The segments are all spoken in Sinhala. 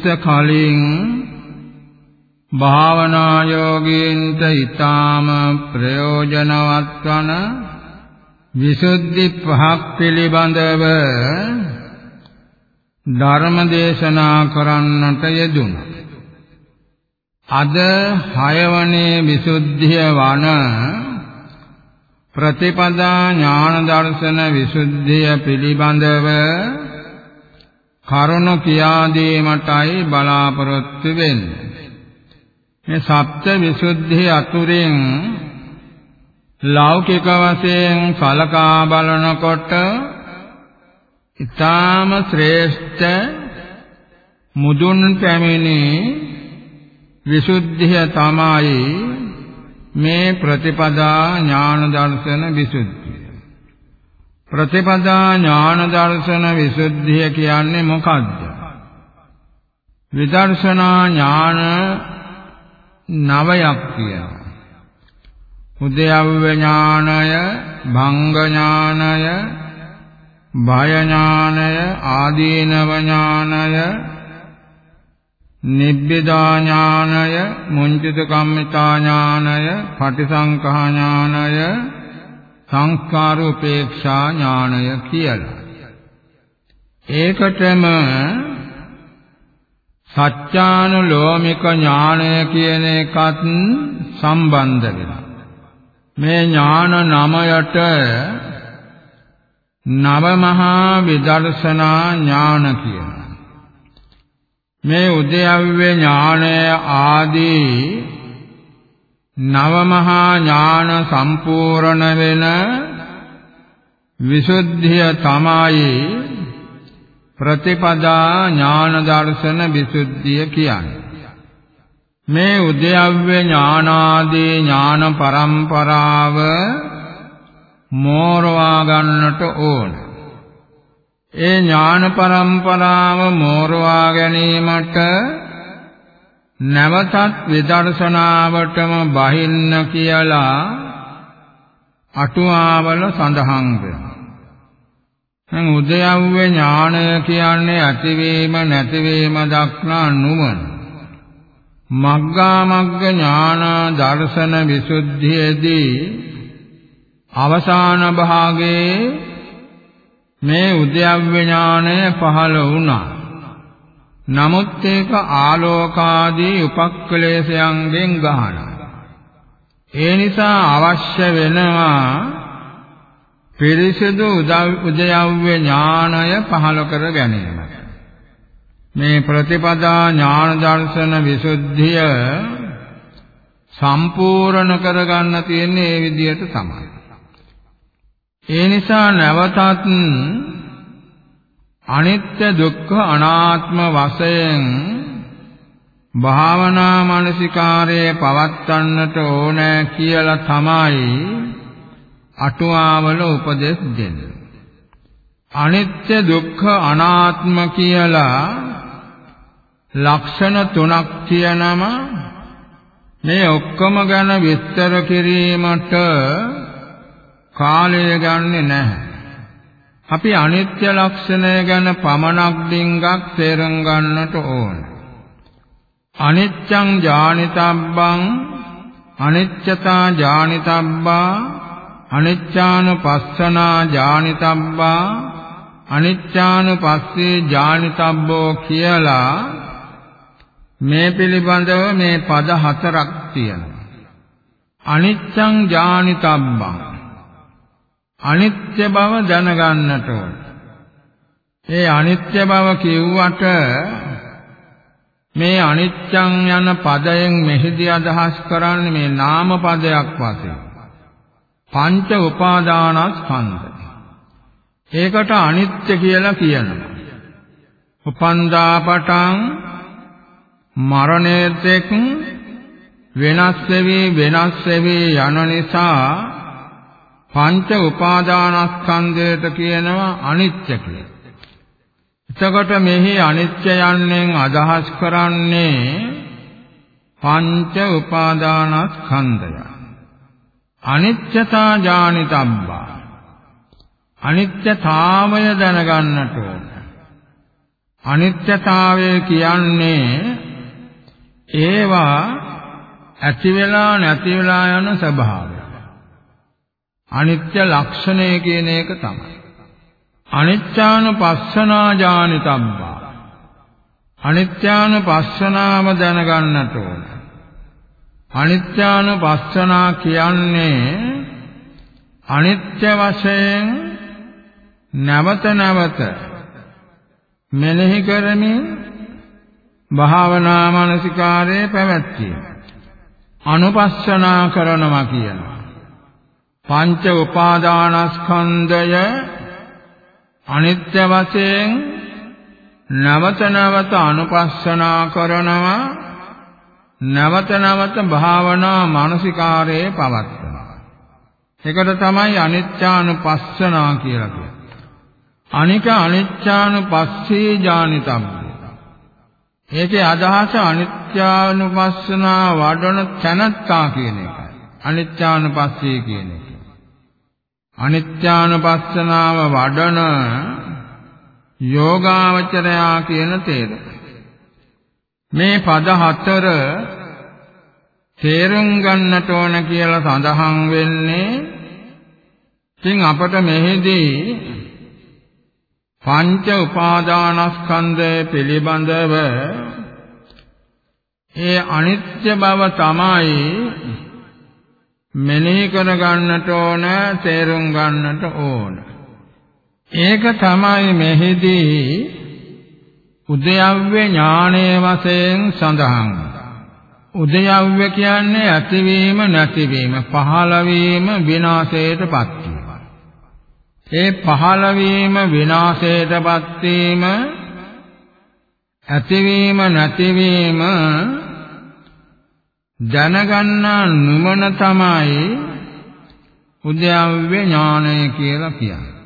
මීත කලින් භාවනා යෝගීන්ට ඊටාම ප්‍රයෝජනවත් වන විසුද්ධි පහක් පිළිබඳව ධර්ම දේශනා කරන්නට යෙදුණා. අද හයවනේ විසුද්ධිය වන ප්‍රතිපදා ඥාන දර්ශන විසුද්ධිය පිළිබඳව කරුණ කියා දීමටයි බලාපොරොත්තු වෙන්නේ. මේ සප්ත විසුද්ධිය අතුරින් ලෞකික වශයෙන් සලකා බලනකොට ඊටාම ශ්‍රේෂ්ඨ මුදුන් පැමිණි විසුද්ධිය තමයි මේ ප්‍රතිපදා ඥාන දර්ශන විසුද්ධිය. ප්‍රතිපදා ඥාන දර්ශන විසුද්ධිය කියන්නේ මොකක්ද? විදර්ශනා ඥාන නවයක් කියනවා. උද්‍යව්‍ය ඥානය, භංග ඥානය, භය ඥානය ආදීනව ඥානය නිබ්බිදා ඥානය මුංචිත කම්මිතා ඥානය පටිසංඛා ඥානය සංස්කාර උපේක්ෂා ඥානය කියලා ඒකටම සත්‍යානුලෝමික ඥානය කියන එකත් සම්බන්ධ වෙනවා මේ ඥාන නමයට නව මහා විදර්ශනා ඥාන කියනවා. මේ උද්‍යව්‍ය ඥානය ආදී නව මහා ඥාන සම්පූර්ණ වෙන විසුද්ධිය තමයි ප්‍රතිපදා ඥාන දර්ශන විසුද්ධිය කියන්නේ. මේ උද්‍යව්‍ය ඥානාදී ඥාන පරම්පරාව මෝරවා ගන්නට ඕන. ඒ ඥාන පරම්පරාව මෝරවා ගැනීමට නැවතත් විදර්ශනාවටම බහින්න කියලා අටුවාවල සඳහන් වෙනවා. දැන් උදයව්වේ ඥානය කියන්නේ ඇතිවීම නැතිවීම දක්නා නුවණ. මග්ගා මග්ග ඥාන දර්ශන විසුද්ධියේදී අවසාන භාගයේ මේ උද්‍යව්‍ය ඥානය පහළ වුණා. නමුත් ඒක ආලෝකාදී උපක්ලේශයන්ගෙන් ගහනවා. ඒ නිසා අවශ්‍ය වෙනවා පිරිසිදු උද්‍යව්‍ය ඥානය පහළ කර ගැනීම. මේ ප්‍රතිපදා ඥාන දර්ශන විසුද්ධිය සම්පූර්ණ කරගන්න තියෙන්නේ මේ විදිහට තමයි. ඒ නිසා නැවතත් අනිත්‍ය දුක්ඛ අනාත්ම වශයෙන් භාවනා මානසිකාරයේ පවත්වන්නට ඕනෑ කියලා තමයි අටුවාවල උපදෙස් දෙන්නේ. අනිත්‍ය දුක්ඛ අනාත්ම කියලා ලක්ෂණ තුනක් කියනම මේ ඔක්කොම ගැන විස්තර කිරීමට කාලය ගන්නෙ නැහැ. අපි අනිත්‍ය ලක්ෂණය ගැන පමණක් ඩිංගක් තේරුම් ගන්නට ඕන. අනිච්ඡං ඥානිතබ්බං අනිච්චතා ඥානිතබ්බා අනිච්ඡානුපස්සනා ඥානිතබ්බා අනිච්ඡානුපස්සේ ඥානිතබ්බෝ කියලා මේ පිළිබඳව මේ පද හතරක් තියෙනවා. අනිච්ඡං ඥානිතබ්බං අනිත්‍ය බව දැනගන්නට ඕන. ඒ අනිත්‍ය බව කිව්වට මේ අනිච්ඡං යන පදයෙන් මෙහිදී අදහස් කරන්නේ මේ නාම පදයක් වශයෙන්. පංච උපාදානස්කන්ධ. ඒකට අනිත්‍ය කියලා කියනවා. උපන්දා පටන් මරණයේතෙක් වෙනස් වෙවි වෙනස් වෙවි යන නිසා පංච උපාදානස්කන්ධයට කියනවා අනිත්‍ය කියලා. එතකොට මෙහි අනිත්‍ය යන්නෙන් අදහස් කරන්නේ පංච උපාදානස්කන්ධය. අනිත්‍යතා ඥානිතබ්බා. අනිත්‍යතාවය දැනගන්නට ඕන. අනිත්‍යතාවය කියන්නේ ඒවා ඇති වෙලා නැති වෙලා යන ස්වභාවය. අනිත්‍ය ලක්ෂණය කියන එක තමයි. අනිත්‍යානුපස්සනා ඥානිතබ්බා. අනිත්‍යානුපස්සනාව දැනගන්නට ඕන. අනිත්‍යානුපස්සනා කියන්නේ අනිත්‍ය වශයෙන් නැවත නැවත මෙනෙහි කරමින් භාවනා මානසිකාරයේ පැවැත්වීම. අනුපස්සනා කරනවා කියනවා. පංච උපාදානස්කන්ධය අනිත්‍ය වශයෙන් නැවත නැවත අනුපස්සනා කරනවා නැවත නැවත භාවනා මානසිකාරයේ පවත්වනවා. ඒකට තමයි අනිත්‍යානුපස්සනා කියලා කියන්නේ. අනික අනිත්‍යානුපස්සේ ඥානිතම්බ ඒකේ අදහස අනිත්‍යානුපස්සනා වඩන තැනත්තා කියන එකයි. අනිත්‍යානුපස්සේ කියන එක අනිත්‍යානුපස්සනාව වඩන යෝගාවචරයා කියන තේරුම මේ පද හතර තේරුම් ගන්නට ඕන කියලා සඳහන් වෙන්නේ ඉතින් අපට මෙහිදී පංච උපාදානස්කන්ධය පිළිබඳව ඒ අනිත්‍ය බව තමයි මෙනෙහි කර ගන්නට ඕන තේරුම් ගන්නට ඕන. ඒක තමයි මෙහිදී උද්‍යව්‍ය ඥානයේ වශයෙන් සඳහන්. උද්‍යව්‍ය කියන්නේ ඇතිවීම නැතිවීම පහළ වීම විනාශයටපත් වීම. ඒ පහළ වීම විනාශයටපත් වීම ඇතිවීම නැතිවීම දැනගන්නා නුමන තමයි උද්‍යව්‍ය ඥානය කියලා කියන්නේ.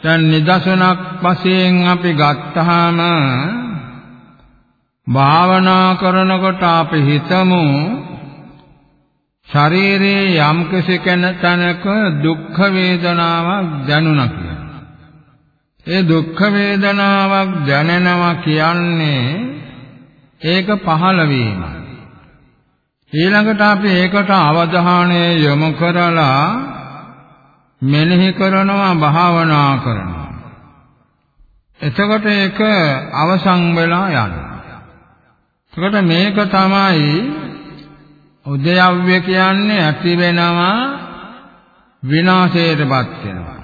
දැන් නිදර්ශනක් වශයෙන් අපි ගත්තාම භාවනා කරනකොට අපි හිතමු ශරීරයේ යම් කෙනෙක් දුක්ඛ වේදනාවක් දැනුණා කියලා. ඒ දුක්ඛ වේදනාවක් දැනෙනවා කියන්නේ ඒක පහළ වීමයි. ඊළඟට අපි ඒකට අවධානය යොමු කරලා මෙනෙහි කරනවා භාවනා කරනවා. එතකොට ඒක අවසන් වෙලා යනවා. එතකොට මේක තමයි උදයව්‍ය කියන්නේ ඇති වෙනවා විනාශයටපත් වෙනවා.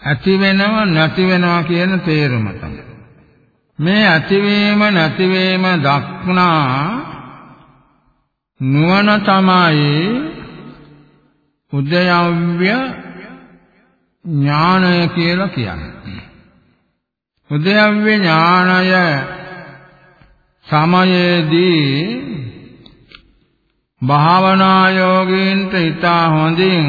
ඇති වෙනව නැති වෙනවා කියන තේරුම තමයි. මේ ඇතිවීම නැතිවීම දක්නා නුවණ තමයි උදයව්‍ය ඥානය කියලා කියන්නේ. උදයව්‍ය ඥානය සමයේදී භාවනා යෝගීන්ට ඊටා හොඳින්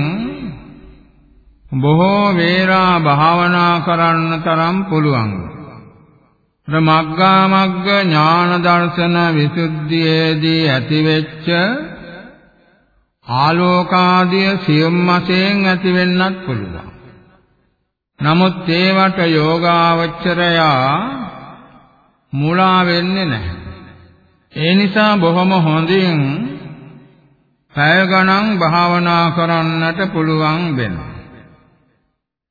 බොහෝ වේරා භාවනා කරන්න තරම් පුළුවන්. මග්ගා මග්ග ඥාන දර්ශන විසුද්ධියේදී ඇතිවෙච්ච ආලෝකාදිය සියුම් වශයෙන් ඇති වෙන්නත් පුළුවන්. නමුත් ඒවට යෝගාවචරයා මුලා වෙන්නේ නැහැ. ඒ නිසා බොහොම හොඳින් පැය ගණන් භාවනා කරන්නට පුළුවන් වෙනවා.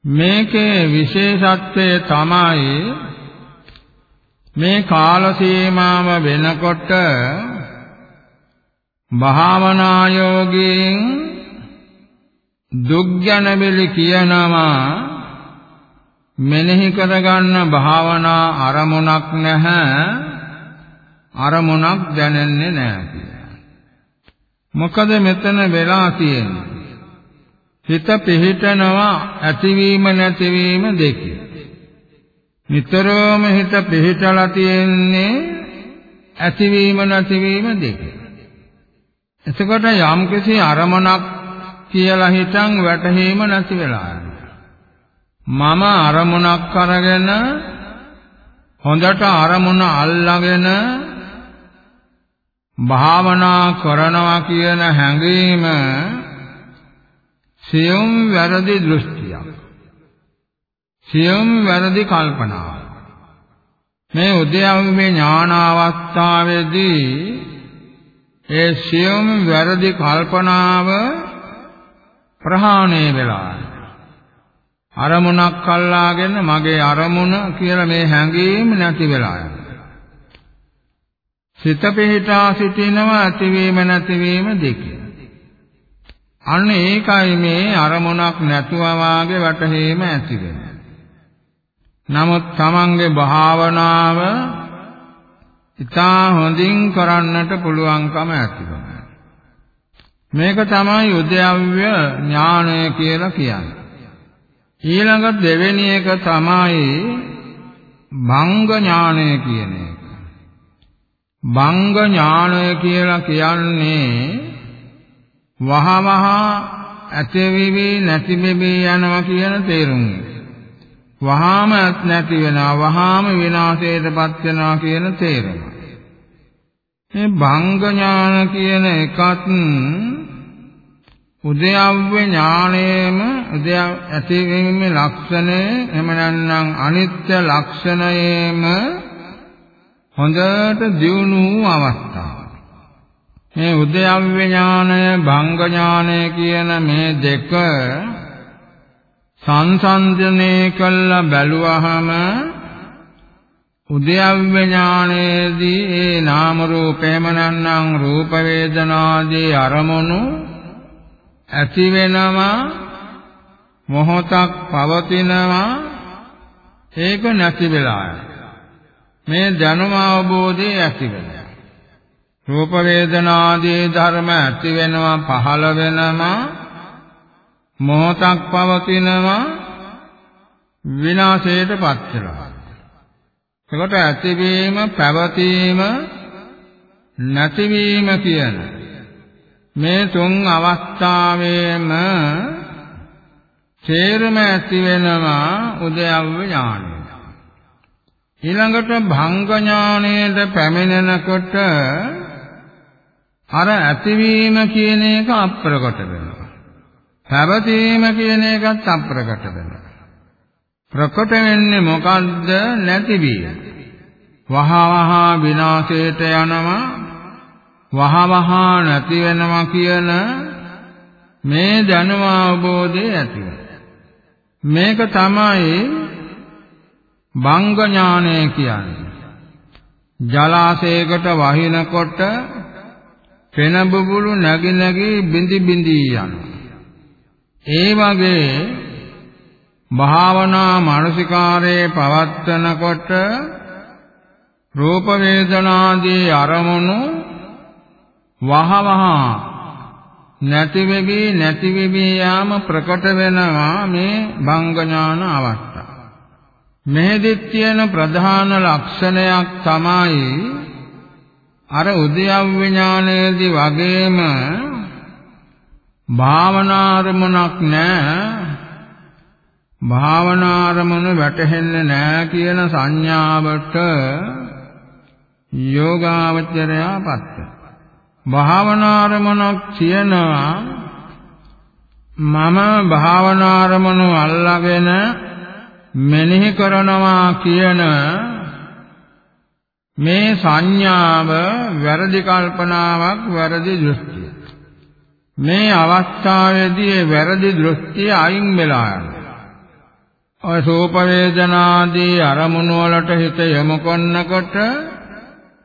මේකේ විශේෂත්වය තමයි මේ කාල සීමාව වෙනකොට භාවනා යෝගීන් දුක්ජන බෙලි කියනවා මෙනෙහි කරගන්න භාවනා අරමුණක් නැහැ අරමුණක් දැනෙන්නේ නැහැ කියලා. මොකද මෙතන වෙලා තියෙන්නේ හිත පිහිටනවා ඇතිවීම නැතිවීම දෙකේ. නිතරම හිත පිහිටලා තියෙන්නේ ඇතිවීම නැතිවීම දෙකේ. එතකොට යම්කිසි අරමුණක් කියලා හිතන් වැටහීම නැති වෙලා මම අරමුණක් අරගෙන හොඳට අරමුණ අල්ලාගෙන භාවනා කරනවා කියන හැඟීම සියුම් වැරදි දෘෂ්ටියක්. සියුම් වැරදි කල්පනාවක්. මේ උද්‍යවමේ ඥාන අවස්ථාවේදී ඒ සියුම් වැරදි කල්පනාව ප්‍රහාණය වෙලා අරමුණක් අල්ලාගෙන මගේ අරමුණ කියලා මේ හැඟීම නැති වෙලා යනවා. සිත පිහිටා සිටිනවා ඇතිවීම නැතිවීම දෙකේ. අන්න ඒකයි මේ අරමුණක් නැතුව වාගේ වැටහීම ඇති වෙන්නේ. නමුත් තමන්ගේ භාවනාව ඉතා හොඳින් කරන්නට පුළුවන්කම ඇති වෙනවා. මේක තමයි උද්‍යව්‍ය ඥානය කියලා කියන්නේ. ඊළඟ දෙවෙනි එක තමයි භංග ඥානය කියන එක. භංග ඥානය කියලා කියන්නේ වහවහ ඇතිවිවි නැතිවිවි යනවා කියන තේරුම. වහාම නැති වෙනවා වහාම විනාශයටපත් වෙනවා කියන තේරුම. මේ භංග ඥාන කියන එකත් උද්‍යව්‍ය ඥානයේම උද්‍ය ඇතිවීමේ ලක්ෂණය එහෙම නැත්නම් අනිත්‍ය ලක්ෂණයේම හොඳට දියුණු වූ අවස්ථාව. මේ උද්‍යව්‍ය ඥානය භංග ඥානය කියන මේ දෙක සංසන්දනය කළ බැලුවහම උද්‍යව්‍ය ඥානයේදී ඒ නාම රූපේම නැත්නම් රූප වේදනාදී අරමුණු ඇති වෙනවා මොහොතක් පවතිනවා. ඒක නැති වෙලා මේ දැනුම අවබෝධය ඇති වෙනවා. රූප වේදනාදී ධර්ම ඇති වෙනවා පහළ වෙනවා. මොහොතක් පවතිනවා විනාශයටපත් වෙනවා එතකොට ඇතිවීම පැවතීම නැතිවීම කියන මේ තුන් අවස්ථාවේම තේරම ඇති වෙනවා උදයව්‍ය ඥානය. ඊළඟට භංග ඥානයට පැමිණෙනකොට අර ඇතිවීම කියන එක අප්‍රකට වෙනවා. පැවතීම කියන එකත් අප්‍රකට වෙනවා. ප්‍රකට වෙන්නේ මොකද්ද නැතිවීම. වහවහ විනාශයට යනවා වහවහ නැති වෙනවා කියන මේ දැනුම අවබෝධය ඇති මේක තමයි බංග ඥානය කියන්නේ. ජලාශයකට වහිනකොට පෙන බුබුලු නැగి නැగి බිඳි බිඳි යනවා. ඒ වගේ භාවනා මානසිකාරයේ පවත්තනකොට රූප වේදනාදී අරමුණු වහවහ නැති වෙවි නැති වෙවි යාම ප්‍රකට වෙනවා මේ භංග ඥාන අවස්ථාව. මෙහෙදිත් තියෙන ප්‍රධාන ලක්ෂණයක් තමයි අර උද්‍යව්‍ය ඥානයේදී වගේම භාවනාරමුණක් නැහැ භාවනාරමණ වැටහෙන්නේ නැහැ කියන සංඥාවට යෝගාවචරයාපත් භාවනාරමණක් කියනවා මම භාවනාරමණු අල්ලාගෙන මෙනෙහි කරනවා කියන මේ සංඥාව වැරදි කල්පනාවක් වැරදි දෘෂ්ටිය මේ අවස්ථාවේදී වැරදි දෘෂ්ටිය අයින් වෙලා යනවා. ඔය සෝප වේදනාදී අරමුණු වලට හිත යොමු කරනකොට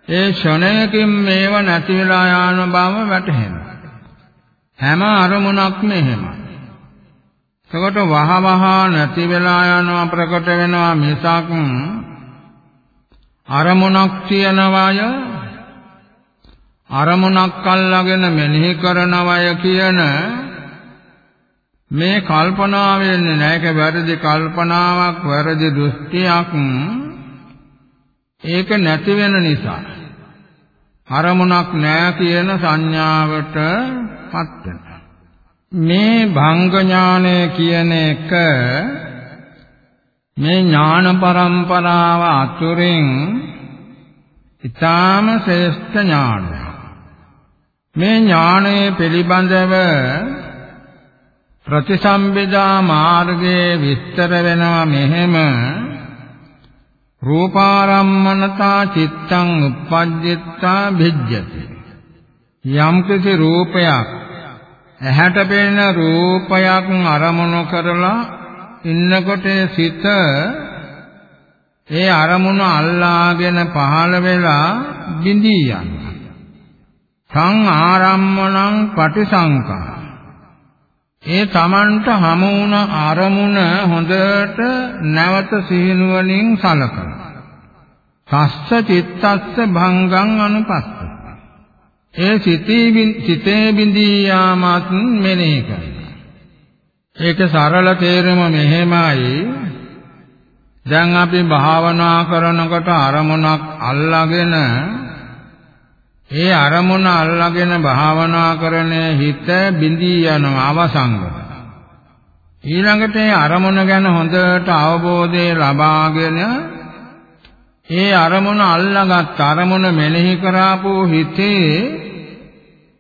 ඒ ෂණයකින් මේව නැති වෙලා යන බව වැටහෙනවා. හැම අරමුණක්ම එහෙමයි. එතකොට වහ වහ නැති වෙලා යනවා ප්‍රකට වෙනවා මිසක් අරමුණක් තියනවාය අරමුණක් අල්ලාගෙන මෙනෙහි කරනවය කියන මේ කල්පනාව වෙන්නේ නැහැ. ඒක වැරදි කල්පනාවක් වැරදි දෘෂ්ටියක්. ඒක නැති වෙන නිසා අරමුණක් නැහැ කියන සංඥාවටපත් වෙනවා. මේ භංග ඥානය කියන එක මේ ඥාන પરම්පරාව අතුරින් ඊටාම ශ්‍රේෂ්ඨ ඥානය මේ ඥානයේ පිළිබඳව ප්‍රතිසම්බිදා මාර්ගයේ විස්තර වෙනවා මෙහෙම රූපාරම්මනතා චිත්තං uppajjitta භිජ්ජති. යම් කිසි රූපයක් ඇහැට පෙනෙන රූපයක් අරමුණු කරලා ඉන්නකොට සිත ඒ අරමුණ අල්ලාගෙන පහළ වෙලා බිඳී යනවා. සං ආරම්මණං පටිසංකා. ඒ තමන්ට හමු වුණ අරමුණ හොඳට නැවත සිහිනුවණින් සලකන. තස්ස චිත්තස්ස භංගං අනුපස්ස. ඒ සිතේ සිතේ බිඳී යාමත් මෙනෙහි කරනවා ඒක සරල තේරුම මෙහෙමයි. දැන් අපි භාවනා කරනකොට අරමුණක් අල්ලාගෙන ඒ අරමුණ අල්ලාගෙන භාවනා කරන හිත බිඳී යනවා අවසංග. ඊළඟට ඒ අරමුණ ගැන හොඳට අවබෝධය ලබාගෙන ඒ අරමුණ අල්ලාගත් අරමුණ මෙනෙහි කරාපු හිතේ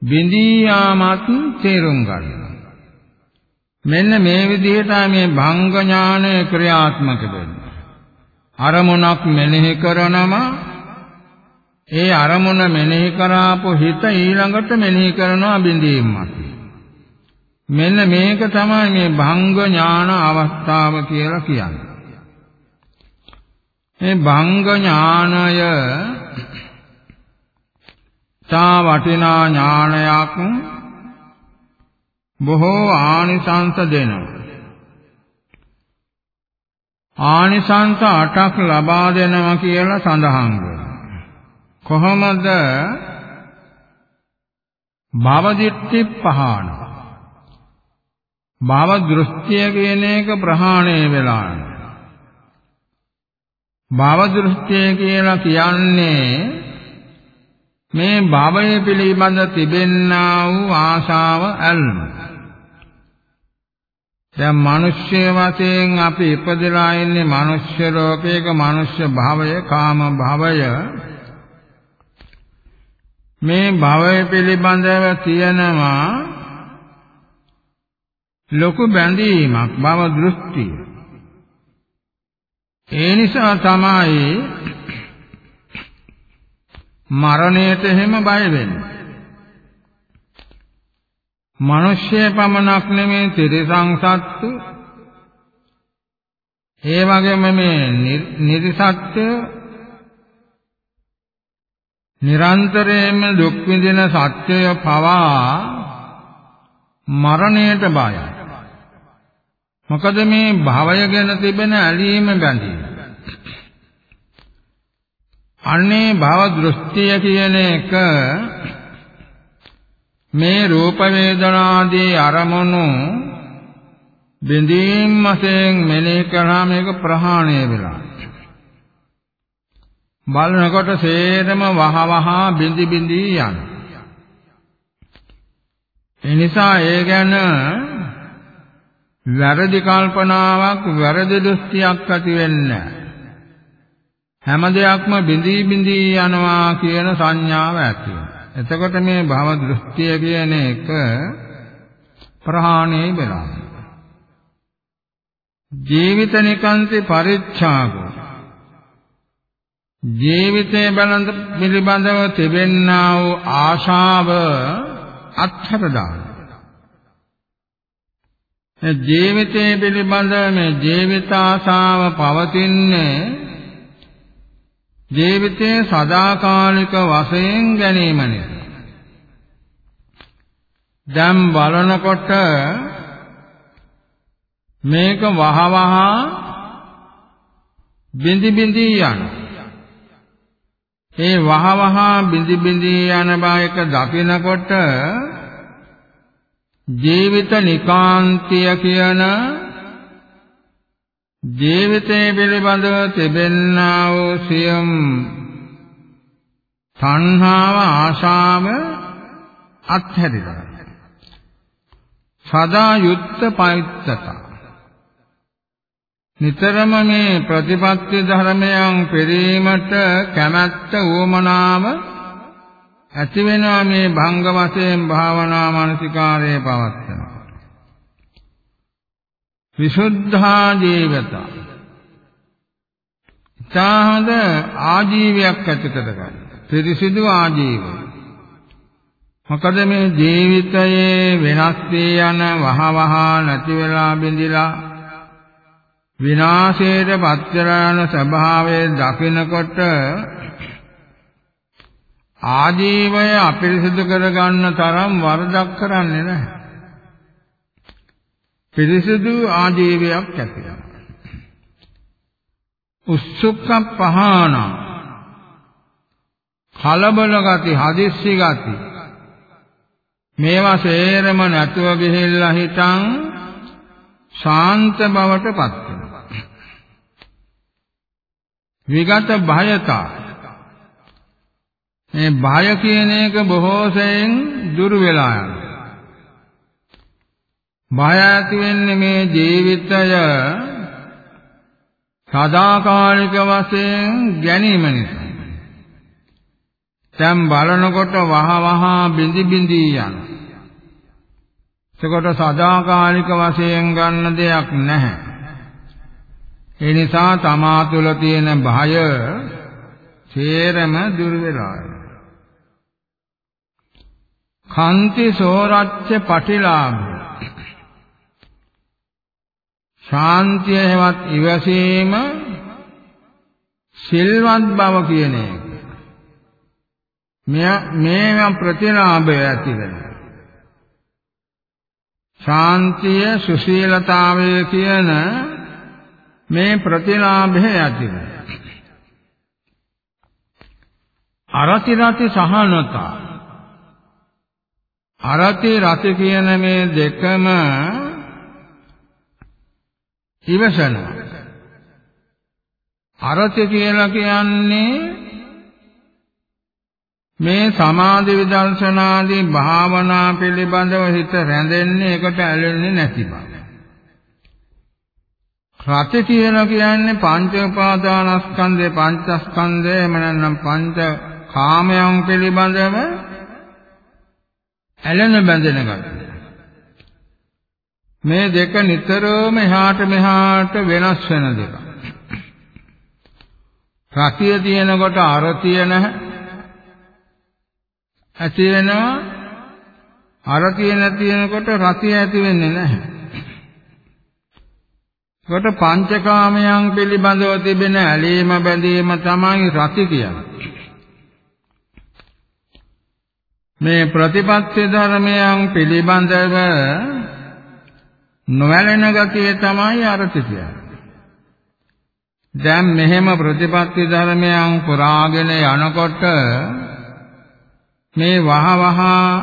බිඳී යාමත් තේරුම් ගන්නවා. මෙන්න මේ විදිහට මේ භංග ඥානය ක්‍රියාත්මක වෙන්නේ. අරමුණක් මෙනෙහි කරනම ඒ අරමුණ මෙනෙහි කරාපු හිත ඊළඟට මෙනෙහි කරනවා බිඳීමක්. මෙන්න මේක තමයි මේ භංග ඥාන අවස්ථාව කියලා කියන්නේ. මේ භංග ඥානය තා වටිනා ඥානයක් බොහෝ ආනිසංස දෙනවා. ආනිසංස 8ක් ලබා දෙනවා කියලා සඳහන් වෙනවා. කොහොමද භවදිට්ඨි පහන? භව දෘෂ්ටිය කියන එක ප්‍රහාණය වෙලා. භව දෘෂ්ටිය කියලා කියන්නේ මේ භවය පිළිබඳ තිබෙන්නා වූ ආශාව ඇල්ම. දැන් මිනිස්ය වශයෙන් අපි ඉපදලා ඉන්නේ මිනිස්ය ලෝකයක මිනිස්ය භවය කාම භවය. මේ භවය පිළිබඳව තියෙනවා ලොකු බැඳීමක් භව දෘෂ්ටිය. ඒ නිසා තමයි මරණයට එහෙම බය වෙන්නේ. මිනිස්ය පමණක් නෙමේ තිරිසං සත්තු ඒ වගේම මේ නිර්සත්ත්‍ය නිරන්තරයෙන්ම දුක් විඳින සත්‍යය පවා මරණයට බයයි. මොකද මේ භවය ගැන තිබෙන ඇලීම බැඳීම. අන්නේ භව දෘෂ්ටිය කියන එක මේ රූප වේදනාදී අරමුණු බින්දීම් වශයෙන් මෙනෙහි කරාම ඒක ප්‍රහාණය වෙලා බලනකොට සේරම වහවහ බිඳි බිඳි යන. ඒ නිසා ඒ ගැන වැරදි කල්පනාවක් වැරදි දෘෂ්ටියක් ඇති වෙන්නේ හැම දෙයක්ම බිඳී බිඳී යනවා කියන සංඥාව ඇති එතකොට මේ භව දෘෂ්ටිය කියන එක ප්‍රහාණය වෙනවා. ජීවිත නිකාන්ති පරිච්ඡාගෝ ජීවිතය බලඳ පිළිබඳව තිබෙන්නා වූ ආශාව අත්හැර දාන. මේ ජීවිතය පිළිබඳ මේ ජීවිත ආශාව පවතින්නේ ජීවිතයේ සදාකාලික වශයෙන් ගැනීම නිසා. දැන් බලනකොට මේක වහවහ බිඳි බිඳි යනවා. ඒ වහවහ බිඳි බිඳි යන බයක දකිනකොට ජීවිත නිකාන්තිය කියන ජීවිතයේ පිළිබඳව තිබෙන්නා වූ සියම් තණ්හාව ආශාව අත්හැරිලා. සදා යුත්ත පවිත්තතා. නිතරම මේ ප්‍රතිපත්ති ධර්මයන් පෙරීමට කැමැත්ත උවමනාව ඇති වෙනවා මේ භංග වශයෙන් භාවනා මානසිකාරයේ පවත්නවා විසුද්ධා ජීවිත ඊටහඳ ආජීවයක් ඇති කරගන්න පිරිසිදු ආජීවය. මොකද මේ ජීවිතයේ වෙනස් වී යන වහවහ නැති වෙලා බිඳිලා විනාශයට පත්‍යරාන ස්වභාවය දකිනකොට ආජීවය අපිරිසිදු කරගන්න තරම් වරදක් කරන්නේ නැහැ. පිරිසිදු ආජීවයක් ඇති වෙනවා. උස්සුක්ක පහාන කලබල ගති හදිස්සි ගති මේවා සේරම නැතුව ගිහිල්ලා හිටන් ශාන්ත බවට පත් විගත භයතා මේ භය කියන එක බොහෝ සෙයින් දුර වෙලා යනවා. භය ඇති වෙන්නේ මේ ජීවිතය සදාකාලික වශයෙන් ගැනීම නිසා. දැන් බලනකොට වහ වහ බිඳි බිඳි යන. එතකොට සදාකාලික වශයෙන් ගන්න දෙයක් නැහැ. ඒ නිසා තමා තුළ තියෙන භය සේරම දුර වෙලා කන්ති සෝරච්ච පටිලාභ. ශාන්තිය හැවත් ඉවසීම සිල්වත් බව කියන එක. මෙය මේවා ප්‍රතිලාභය ඇති වෙනවා. ශාන්තිය සුශීලතාවය කියන මේ ප්‍රතිලාභය ඇති අරති රති සහනතා. අරති රති කියන මේ දෙකම ඉවසනවා අරති කියලා කියන්නේ මේ සමාධි විදර්ශනාදී භාවනා පිළිබඳව හිත රැඳෙන්නේ ඒකට ඇලෙන්නේ නැති බව. රති කියලා කියන්නේ පංච උපාදානස්කන්ධේ පංචස්කන්ධය එහෙම නැත්නම් පංච කාමයන් පිළිබඳව ඇලෙන බැඳෙන ගතිය. මේ දෙක නිතරම එහාට මෙහාට වෙනස් වෙන දෙක. රතිය තියෙනකොට අරතිය නැහැ. ඇති වෙනවා අරතිය නැති වෙනකොට රතිය ඇති වෙන්නේ නැහැ. කොට පංචකාමයන් පිළිබඳව තිබෙන ඇලීම බැඳීම තමයි රති කියන්නේ. මේ ප්‍රතිපත්ති ධර්මයන් පිළිබඳව නොවැළෙන ගතිය තමයි අරති කියන්නේ. දැන් මෙහෙම ප්‍රතිපත්ති ධර්මයන් පුරාගෙන යනකොට මේ වහ වහ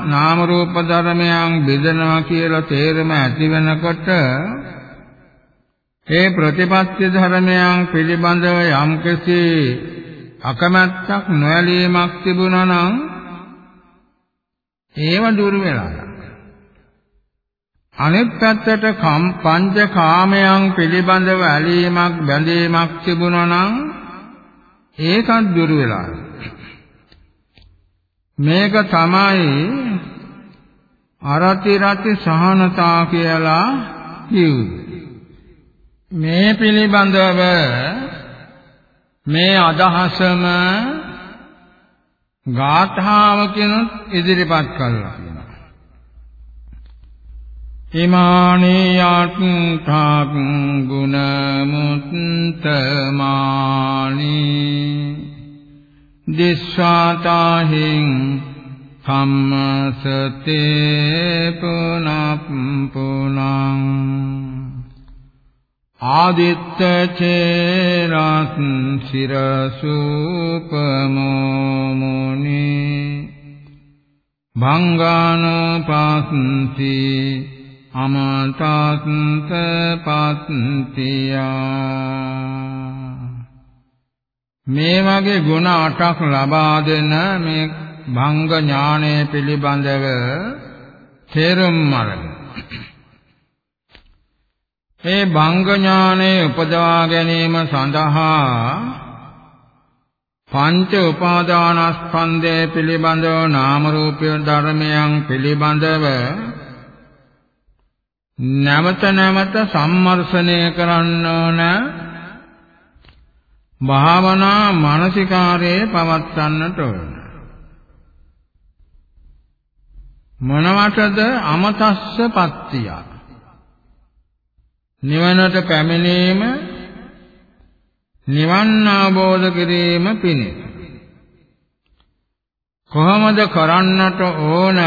නාම රූප ධර්මයන් බෙදනවා කියලා තේරම ඇති වෙනකොට ඒ ප්‍රතිපත්ති ධර්මයන් පිළිබඳව යම්කිසි අකමැත්තක් නොඇලීමක් තිබුණා නම් ඒව දුර වෙලා අනෙක් පැත්තට පංච කාමයන් පිළිබඳව ඇලීමක් බැඳීමක් තිබුණා නම් ඒකත් දුරු වෙලා මේක තමයි අරති රති සහනතා කියලා කිව්වේ. මේ පිළිබඳව මේ අදහසම ගාථාවකිනුත් ඉදිරිපත් කළා. ඉමානි යත්ථක් ගුණමුත්තමානි දිස්සාතාහින් කම්මසතේ පුනප්පුනං ආදිත්ත චේරත් සිරසුපමෝ මුනි භංගානපස්සී අමතත් පත්තියා මේ වගේ ගුණ අටක් ලබා දෙන මේ භංග ඥානය පිළිබඳව තේරුම් අරගෙන මේ භංග ඥානය උපදවා ගැනීම සඳහා පංච උපාදානස්කන්ධය පිළිබඳව නාම රූප ධර්මයන් පිළිබඳව නැවත නැවත සම්මර්ෂණය කරන්න ඕන. භාවනා මානසිකාරයේ පවත්වන්නට ඕන. මොනවටද අමතස්ස පත්තිය. නිවනට පැමිණීම නිවන් අවබෝධ කිරීම පිණිස කොහොමද කරන්නට ඕන?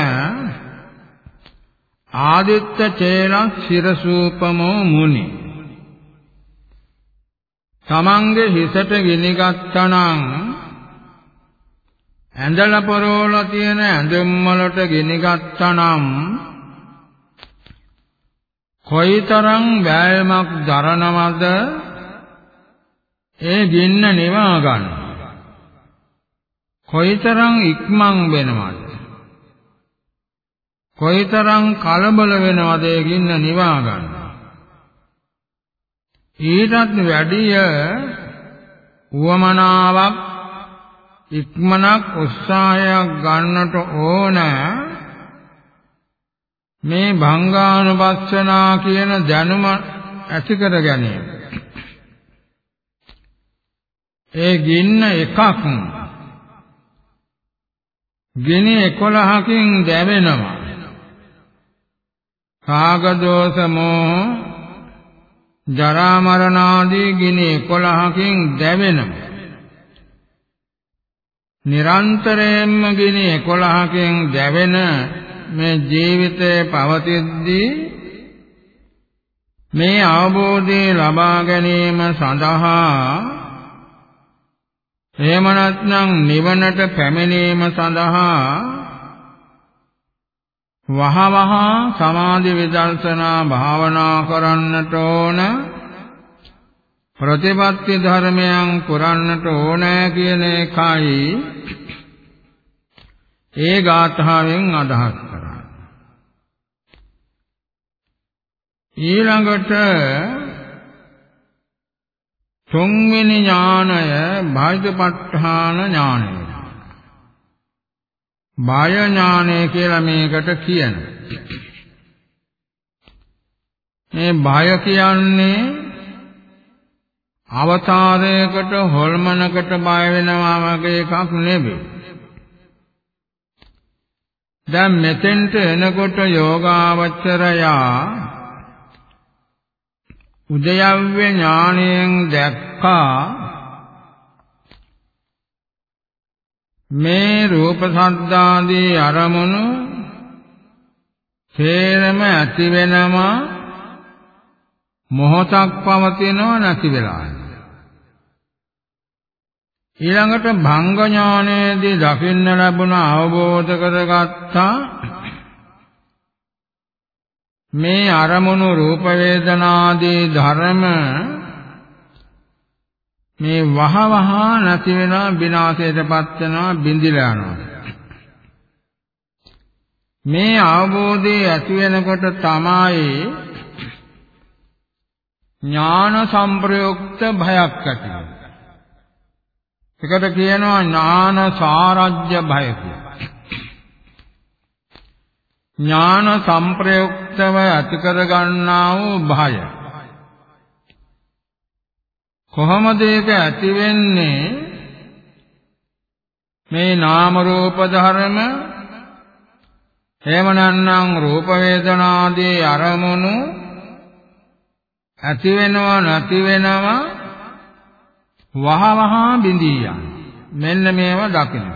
ආදිත්ත චේලං සිරසූපමෝ මුනි. තමන්ගේ හිසට ගිනිගත්තනම් ඇඳලා පොරවලා තියෙන ඇඳුම් වලට ගිනිගත්තනම් කොයිතරම් වෑයමක් දරනවද? ඒ ගින්න නිවා ගන්න. කොයිතරම් ඉක්මන් වෙනවද? කොයිතරම් කලබල වෙනවද ඒ ගින්න නිවා ගන්න. ඊටත් වැඩිය උවමනාවක් ඉක්මනක් උත්සාහයක් ගන්නට ඕන මේ භංගානුපස්සනා කියන දැනුම ඇති කර ගැනීම. ඒ ගින්න එකක් ගිනි 11කින් දැවෙනවා. රාග දෝෂ මෝහ ජරා මරණ ආදී ගිනි 11කින් දැවෙනවා නිරන්තරයෙන්ම ගිනි 11කින් දැවෙන මේ ජීවිතේ පවතිද්දී මේ අවබෝධය ලබා ගැනීම සඳහා එහෙම නැත්නම් නිවනට පැමිණීම සඳහා වහවහ සමාධි විදර්ශනා භාවනා කරන්නට ඕන ප්‍රතිපත්ති ධර්මයන් පුරන්නට ඕන කියන එකයි ඒ ගාථාවෙන් අදහස් කරන්නේ ඊළඟට තුන්වෙනි ඥානය භාවිතපත්ඨාන ඥානය බය ඥානය කියලා මේකට කියනවා. මේ බය කියන්නේ අවතාරයකට හොල්මනකට බය වෙනවා වගේ එකක් නෙවෙයි. දැන් මෙතෙන්ට එනකොට යෝගාවචරයා උදයව්‍ය ඥාණයෙන් දැක්කා. මේ රූප සද්දාදී අරමුණු හේරම ඇති වෙනවා මොහොතක් පවතිනව නැති වෙලා ඊළඟට භංග ඥානයේදී දකින්න ලැබුණ අවබෝධ කරගත්තා මේ අරමුණු රූප වේදනාදී ධර්ම මේ වහ වහ නැති වෙනවා විනාශයටපත් වෙනවා බිඳිලා යනවා මේ අවබෝධය ඇති වෙනකොට තමයි ඥාන සංප්‍රයුක්ත භයක් ඇති වෙන්නේ. ඒකට කියනවා ඥාන සාරජ්‍ය භය කියලා. ඥාන සංප්‍රයුක්තව ඇති කර ගන්නා වූ භය. කොහොමද ඒක ඇති වෙන්නේ? මේ නාම රූප ධර්ම එහෙම නැත්නම් රූප වේදනාදී අරමුණු ඇති වෙනව නැති වෙනව වහවහ බිඳී යන. මෙන්න මේවා දකින්න.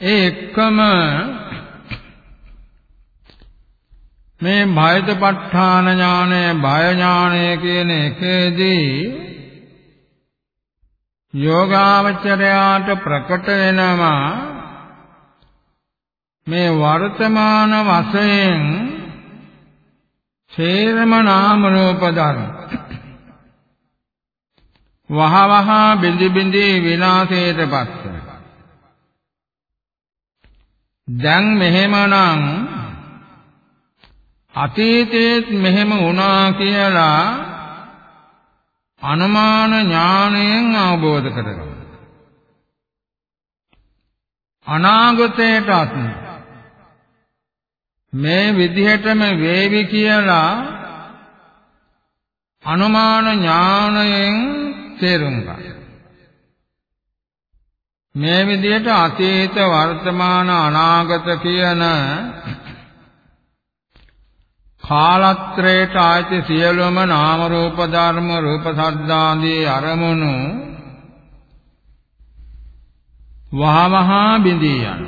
ඒ එක්කම මේ භයතපත්ඨාන ඥානය බය ඥානය කියන එකේදී යෝගාවචරයාට ප්‍රකට වෙනවා මේ වර්තමාන වශයෙන් සේරම නාම රූප ධර්ම. වහ වහ බිඳි බිඳි විනාශයටපත් වෙනවා දැන් මෙහෙමනම් අතීතයේත් මෙහෙම වුණා කියලා අනුමාන ඥාණයෙන් අවබෝධ කරගන්න. අනාගතයටත් මේ විදිහටම වේවි කියලා අනුමාන ඥාණයෙන් තේරුම් ගන්න. මේ විදිහට අතීත වර්තමාන අනාගත කියන කාලත්‍රයට ආйти සියලුම නාම රූප ධර්ම රූප සද්දාදී අරමුණු වහමහා බිඳී යන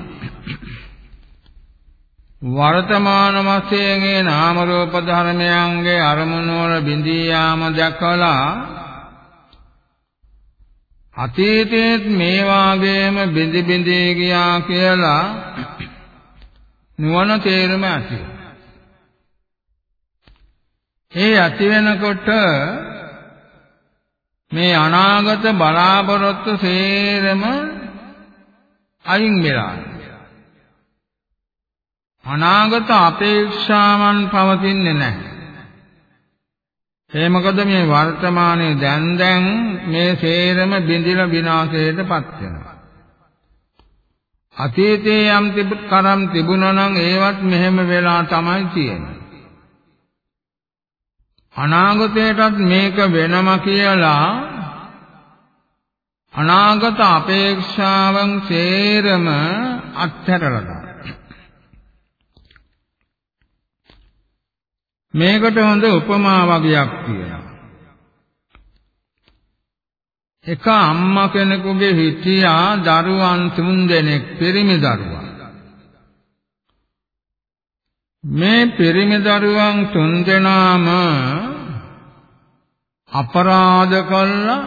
වර්තමාන වශයෙන් ඒ නාම රූප ධර්මයන්ගේ අරමුණු වල බිඳී යාම දැකලා අතීතයේත් මේ වාගේම බිඳි බිඳී ගියා කියලා නුවණ තේරුම ඇති ඒ ඇති වෙනකොට මේ අනාගත බලාපොරොත්තු සේරම අයින් වෙලා අනාගත අපේක්ෂාවන් පවතින්නේ නැහැ. ඒ මොකද මේ වර්තමානයේ දැන් දැන් මේ සේරම බිඳිලා විනාශයටපත් වෙනවා. අතීතයේ යම් තිබුත් කරම් තිබුණා නම් ඒවත් මෙහෙම වෙලා තමයි තියෙන්නේ. අනාගතයටත් මේක වෙනම කියලා අනාගත අපේක්ෂාවන් සේරම අත්හැරලා මේකට හොඳ උපමා වගයක් තියෙනවා. එක අම්මා කෙනෙකුගේ හිටියා දරුවන් තුන් දෙනෙක් පිරිමි දරුවන්. මේ පිරිමි දරුවන් තුන් දෙනාම අපරාධ කළා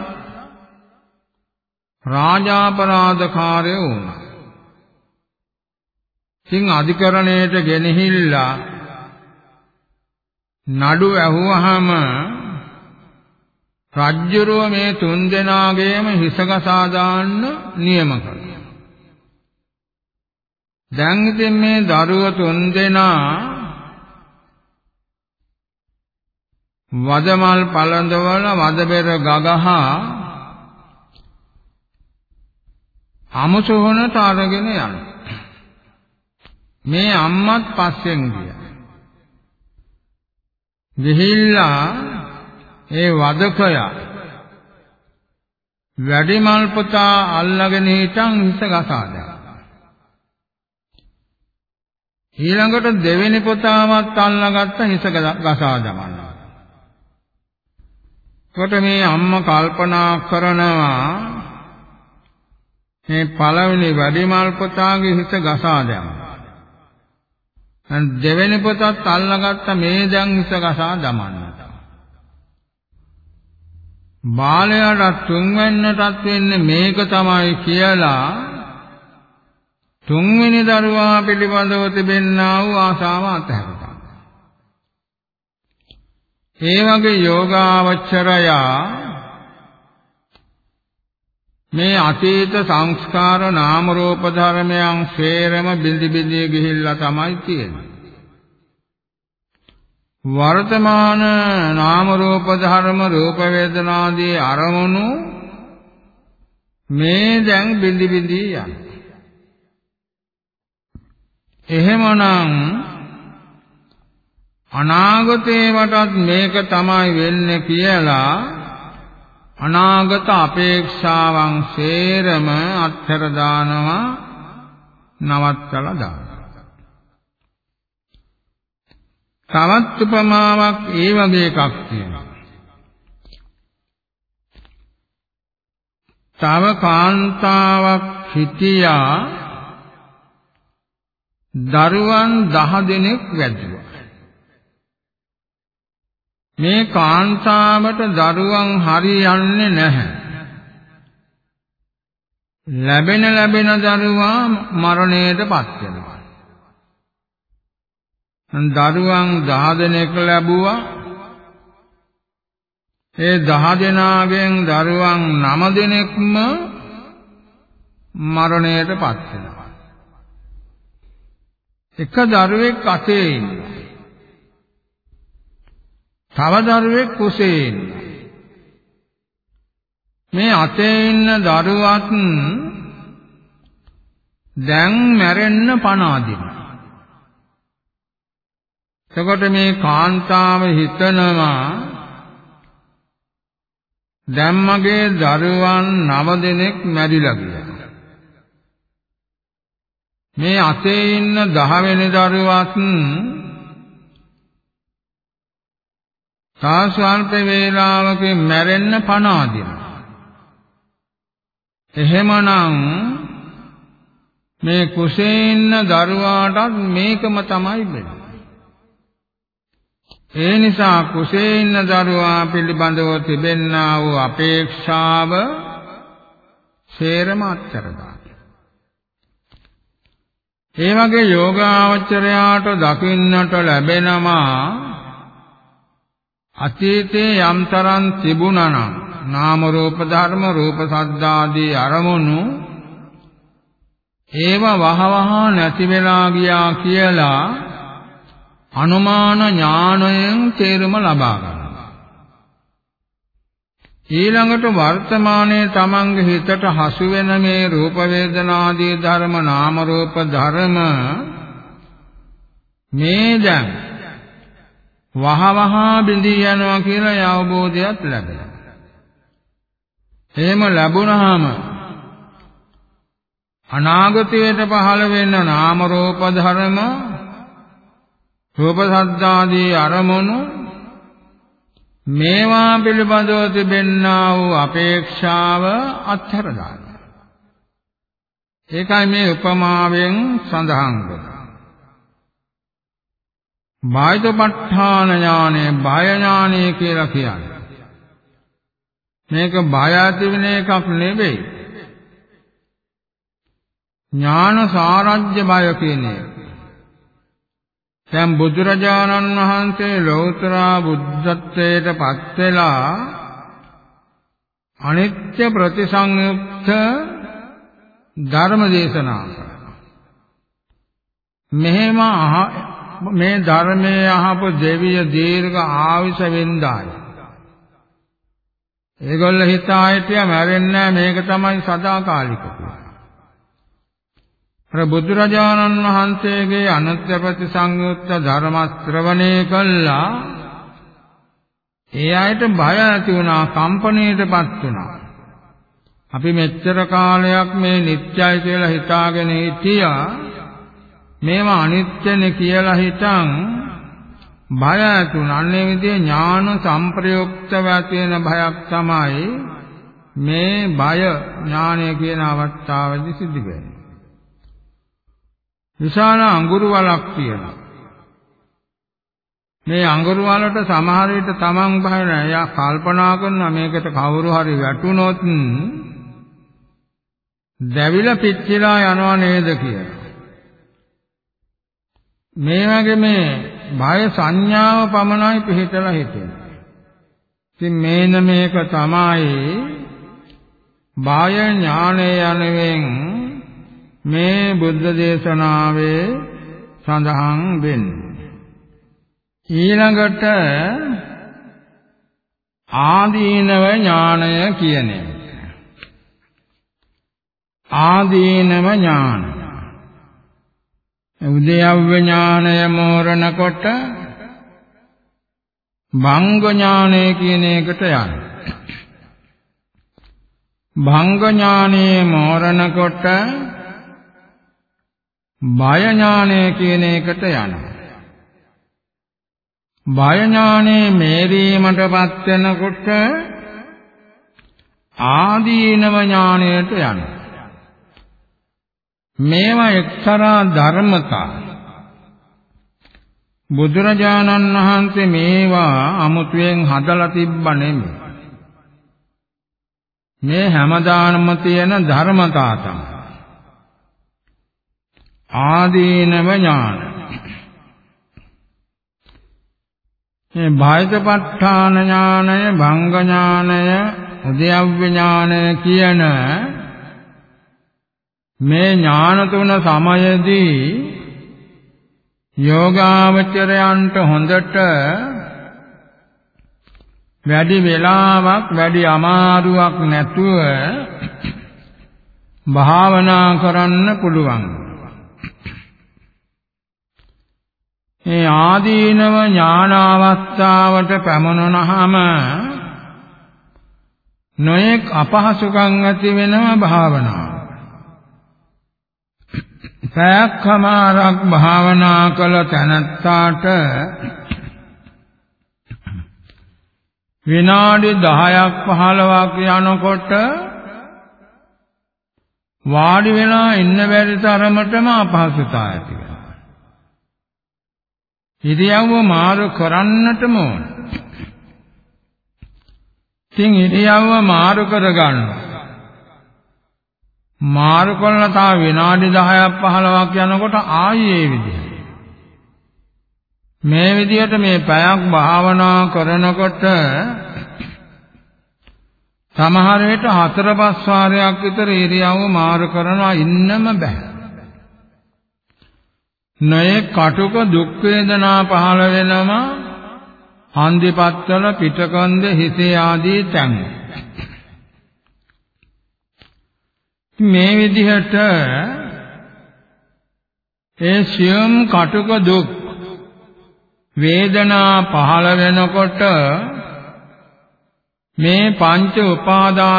රාජාපරාධකාරයෝ වුණා. ඉතින් අධිකරණයට ගෙනහිල්ලා නඩු ඇහුවහම රජ්ජුරුව මේ තුන් දෙනාගේම හිස ගසා දාන්න නියම කළා. දැන් ඉතින් මේ දරුව තුන් දෙනා වදමල් පළඳවල වදබෙර ගගහා අමුසොහනට අරගෙන යනවා. මේ අම්මත් පස්සෙන් ගියා. ගිහිල්ලා ඒ වදකයා වැඩිමල් පුතා අල්ලගෙන හිටන් හිස ගසා දැම්මා. ඊළඟට දෙවෙනි පුතාවත් අල්ලගත්ත හිස ගසා දමනවා. කොට මේ අම්මා කල්පනා කරනවා මේ පළවෙනි වැඩිමල් පුතාගේ හිස ගසා දැම්මා. දෙවෙනි පොතත් අල්ලගත්ත මේ දැන් හිස ගසා දමන්නට. බාලයාට තුන්වෙන්නටත් වෙන්නේ මේක තමයි කියලා තුන්වෙනි දරුවා පිළිබඳව තිබෙන්නා වූ ආසාව අතහැරගන්න. ඒ වගේ යෝගාවචරයා මේ අතීත සංස්කාර නාම රූප ධර්මයන් සේරම බිඳි බිඳි ගිහිල්ලා තමයි තියෙන්නේ. වර්තමාන නාම රූප ධර්ම රූප වේදනාදී අරමුණු මේ දැන් බිඳි බිඳි යනවා. එහෙමනම් අනාගතේ වටත් මේක තමයි වෙන්නේ කියලා අනාගත අපේක්ෂාවන් සේරම අත්හැර දානවා නවත්තලා දානවා. තවත් උපමාවක් ඒ වගේ එකක් තියෙනවා. තව කාන්තාවක් හිටියා දරුවන් 10 දෙනෙක් වැදුවා. මේ කාන්තාවට දරුවන් හරියන්නේ නැහැ. ලැබෙන ලැබෙන දරුවා මරණයටපත් වෙනවා. දරුවන් 10 දෙනෙක් ලැබුවා. ඒ 10 දෙනාගෙන් දරුවන් 9 දෙනෙක්ම මරණයටපත් වෙනවා. එක දරුවෙක් අතේ ඉන්නවා. තව දරුවෙක් කුසේ මේ අතේ ඉන්න දරුවත් දැන් මැරෙන්න පණ අදිනවා. එතකොට මේ කාන්තාව හිතනවා දැන් මගේ දරුවන් නව දෙනෙක් මැරිලා ගියා. මේ අතේ ඉන්න 10 වෙනි දරුවත් සාස්වල්ප වේලාවකින් මැරෙන්න පණ අදිනවා. එහෙමනම් මේ කුසේ ඉන්න දරුවාටත් මේකම තමයි වෙන්නේ. ඒ නිසා කුසේ ඉන්න දරුවා පිළිබඳව තිබෙන්නා වූ අපේක්ෂාව සේරම අත්හැර දාන්න. ඒ වගේ යෝගාවචරයාට දකින්නට ලැබෙනවා අතීතේ යම්තරම් තිබුණා නම් නාම රූප ධර්ම රූප සද්දාදී අරමුණු ඒව වහවහ නැති වෙලා ගියා කියලා අනුමාන ඥාණයෙන් තේරුම ලබා ගන්නවා. ඊළඟට වර්තමානයේ තමන්ගේ හිතට හසු වෙන මේ රූප වේදනාදී ධර්ම නාම රූප ධර්ම මේ දැන් වහවහා බිඳී යනවා කියලා අවබෝධයක් ලැබෙනවා. එහෙම ලැබුණාම අනාගතයට පහළ වෙන්න නාම රූප ධර්ම රූප සද්දාදී අරමුණු මේවා පිළිබඳව තිබෙන්නා වූ අපේක්ෂාව අත්හැර දානවා. ඒකයි මේ උපමාවෙන් සඳහන් කරන්නේ. බාහිරපත්ඨාන ඥානය බය ඥානය කියලා කියන්නේ. මේක බය ඇති වෙන එකක් නෙවෙයි. ඥාන සාරජ්‍ය බය කියන්නේ. දැන් බුදුරජාණන් වහන්සේ ලෞතර බුද්ධත්වයට පත් වෙලා අනිත්‍ය ප්‍රතිසංයුක්ත ධර්ම දේශනා කරනවා. මෙහෙම මේ ධර්මයේ අහපු දෙවිය දීර්ඝ ආයුෂ වෙන්දායි. ඒගොල්ල හිතා හිටියා මැරෙන්නේ මේක තමයි සදාකාලික කියලා. බුදුරජාණන් වහන්සේගේ අනත්‍ය ප්‍රතිසංයුක්ත ධර්ම ශ්‍රවණය කළා ඒ අයට බය ඇති වුණා කම්පණයටපත් වුණා අපි මෙච්චර කාලයක් මේ නිත්‍යයි කියලා හිතාගෙන හිටියා මේවා අනිත්‍යනේ කියලා හිතන් බය ඇතුණ අන්නේ විදිහේ ඥාන සංප්‍රයුක්තව තියෙන භයක් තමයි මේ බය ඥානය කියන අවස්ථාවේදී සිද්ධ වෙන්නේ. විශාල අඟුරු වලක් තියෙනවා. මේ අඟුරු වලට සමහර විට තමන් බහින එයා කල්පනා කරනවා මේකට කවුරු හරි වැටුනොත් දැවිලා පිච්චිලා යනවා නේද කියලා. මේ වගේ මේ භය සංඥාව පමණයි පිළිතලා හිටින්නේ. ඉතින් මේන මේක තමයි බාය ඥානය යනුවෙන් මේ බුද්ධ දේශනාවේ සඳහන් වෙන්නේ. ඊළඟට ආදීනව ඥානය කියන එක. ආදීනව ඥාන උද්‍යව්‍ය ඥානය මෝරණකොට භංග ඥානය කියන එකට යනවා භංග ඥානයේ මෝරණකොට බය ඥානය කියන එකට යනවා බය ඥානේ මේරීමටපත් වෙනකොට ආදීනව ඥානයට යනවා. මේවා එක්තරා ධර්මතා. බුදුරජාණන් වහන්සේ මේවා අමුතුවෙන් හදලා තිබ්බ නෙමෙයි. මේ හැමදාම තියෙන ධර්මතා තමයි. ආදීනව ඥාන මේ භායතපත්ඨාන ඥානය, භංග ඥානය, උද්‍යව්‍ය ඥානය කියන මේ ඥාන තුන සමයදී යෝගාවචරයන්ට හොඳට වැඩි වෙලාවක් වැඩි අමාරුවක් නැතුව භාවනා කරන්න පුළුවන්. මේ ආදීනව ඥාන අවස්ථාවට පැමුණුනහම නොයෙක් අපහසුකම් ඇති වෙනව භාවනාව. සෑක්කමාරක් භාවනා කළ තැනත්තාට විනාඩි 10ක් 15ක් යනකොට වාඩි වෙලා ඉන්න බැරි තරමටම අපහසුතාවය ඇති වෙනවා. ඉරියව්ව මාරු කරන්නටම ඕන. ඉතින් ඉරියව්ව මාරු කරගන්න. මාරු කරලා තා විනාඩි 10ක් 15ක් යනකොට ආයේ ඒ විදිහට. මේ විදිහට මේ පැයක් භාවනා කරනකොට සමහර විට හතර පහ වාරයක් විතර ඉරියව්ව මාරු කරනවා ඉන්නම බෑ. නොයේ කටුක දුක් වේදනා පහළ වෙනවා හන්දිපත්වල පිටකන්ද හිසේ ආදී තැන් මේ විදිහට ඒ සියම් කටුක දුක් වේදනා පහළ වෙනකොට මේ පංච උපාදානස්කන්ධයේ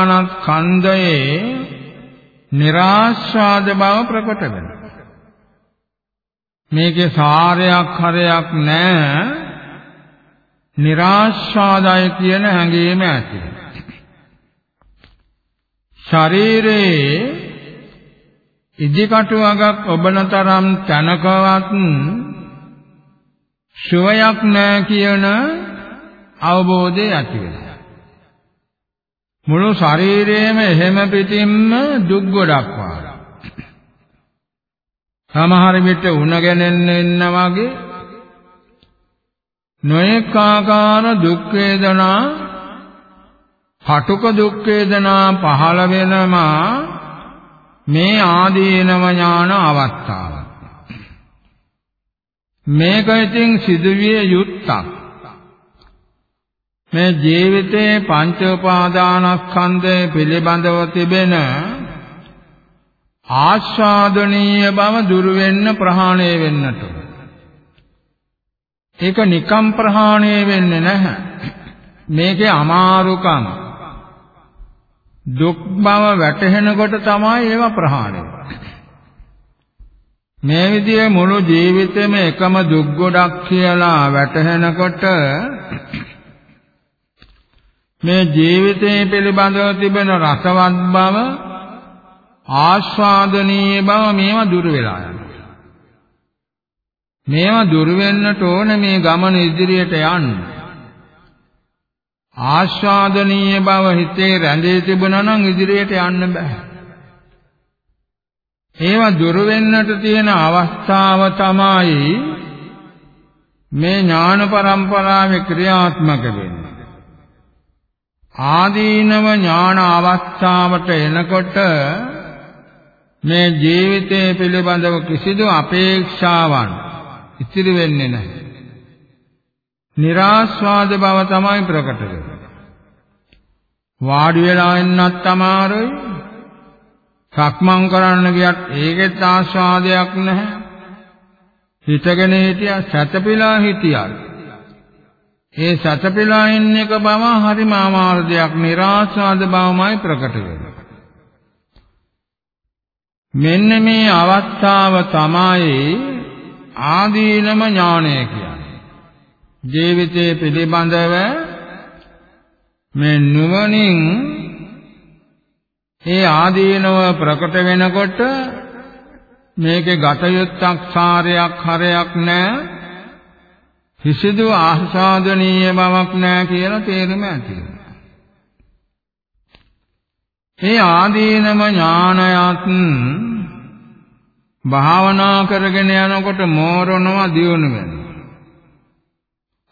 નિરાශාද බව ප්‍රකට වෙනවා. මේකේ සාරයක් හරයක් නැහැ નિરાශාදය කියන හැඟීම ඇති වෙනවා. ශරීරේ ඉදිකටු අගක් ඔබන තරම් තනකවත් සුවයක් නැහැ කියන අවබෝධය ඇති වෙනවා. මුළු ශරීරයේම එහෙම පිටින්ම දුක් ගොඩක් වා සමහර විට උණ ගැනෙන්න ඉන්න වගේ නොඑක ආකාර දුක් වේදනා කටුක දුක් වේදනා පහළ වෙනවා මේ ආදීනව ඥාන අවස්ථාව මේක ඉතින් සිදුවිය යුත්තක්. මේ ජීවිතේ පංච උපාදානස්කන්ධය පිළිබඳව තිබෙන ආස්වාදනීය බව දුරු වෙන්න ප්‍රහාණය වෙන්නට. ඒක නිකම් ප්‍රහාණය වෙන්නේ නැහැ. මේකේ අමාරුකම දුක් බව වැටහෙනකොට තමයි ඒව ප්‍රහාණය මේ විදිහේ මුළු ජීවිතේම එකම දුක් ගොඩක් කියලා වැටහෙනකොට මේ ජීවිතේ පිළිබඳව තිබෙන රසවත් බව ආස්වාදනීය බව මේවා දුර වෙලා යනවා. මේවා දුර වෙන්නට ඕන මේ ගමන ඉදිරියට යන්න. ආස්වාදනීය බව හිතේ රැඳී තිබුණා නම් ඉදිරියට යන්න බෑ. ඒවා දුර වෙන්නට තියෙන අවස්ථාව තමයි මේ ඥාන පරම්පරාවේ ක්‍රියාත්මක වෙන්නේ. ආදීනව ඥාන අවස්ථාවට එනකොට මේ ජීවිතය පිළිබඳව කිසිදු අපේක්ෂාවන් ඉතිරි වෙන්නේ නැහැ. નિરાස්වාද බව තමයි ප්‍රකට කරන්නේ. වාඩි වෙලා ඉන්නත් අමාරුයි. සක්මන් කරන්න ගියත් ඒකෙත් ආස්වාදයක් නැහැ. හිතගෙන හිටියා සැතපීලා හිටියා. ඒ සැතපීලා ඉන්න එක බව හරිම අමාරු දෙයක්. નિરાස්වාද බවමයි ප්‍රකට වෙන්නේ. මෙන්න මේ අවස්ථාව තමයි ආදීනම ඥානය කියන්නේ. ජීවිතයේ පිළිබඳව මේ නුවණින් ඒ ආදීනව ප්‍රකට වෙනකොට මේකේ ගතයුත්තක් සාරයක් හරයක් නැහැ කිසිදු ආස්වාදනීය බවක් නැහැ කියලා තේරුම ඇති ඒ ආදීනම ඥානයත් භාවනා කරගෙන යනකොට මෝරණව දියුණු වෙනවා.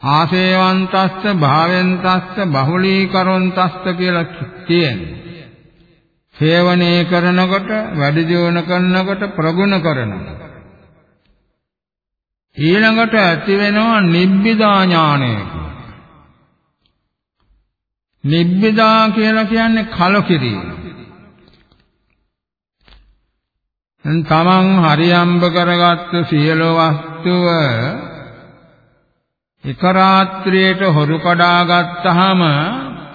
ආසේවන්තස්ස භාවෙන්තස්ස බහුලීකරොන්තස්ස කියලා තියෙනවා. සේවනයේ කරනකොට වැඩි දියුණු කරනකොට ප්‍රගුණ කරනකොට ඊළඟට ඇති වෙනවා නිබ්බිදා ඥානය නිබ්බිදා කියලා කියන්නේ කලකිරීම. තමන් හරියම්බ කරගත්තු සියලු වස්තුව එක රාත්‍රියේට හොරු කඩා ගත්තාම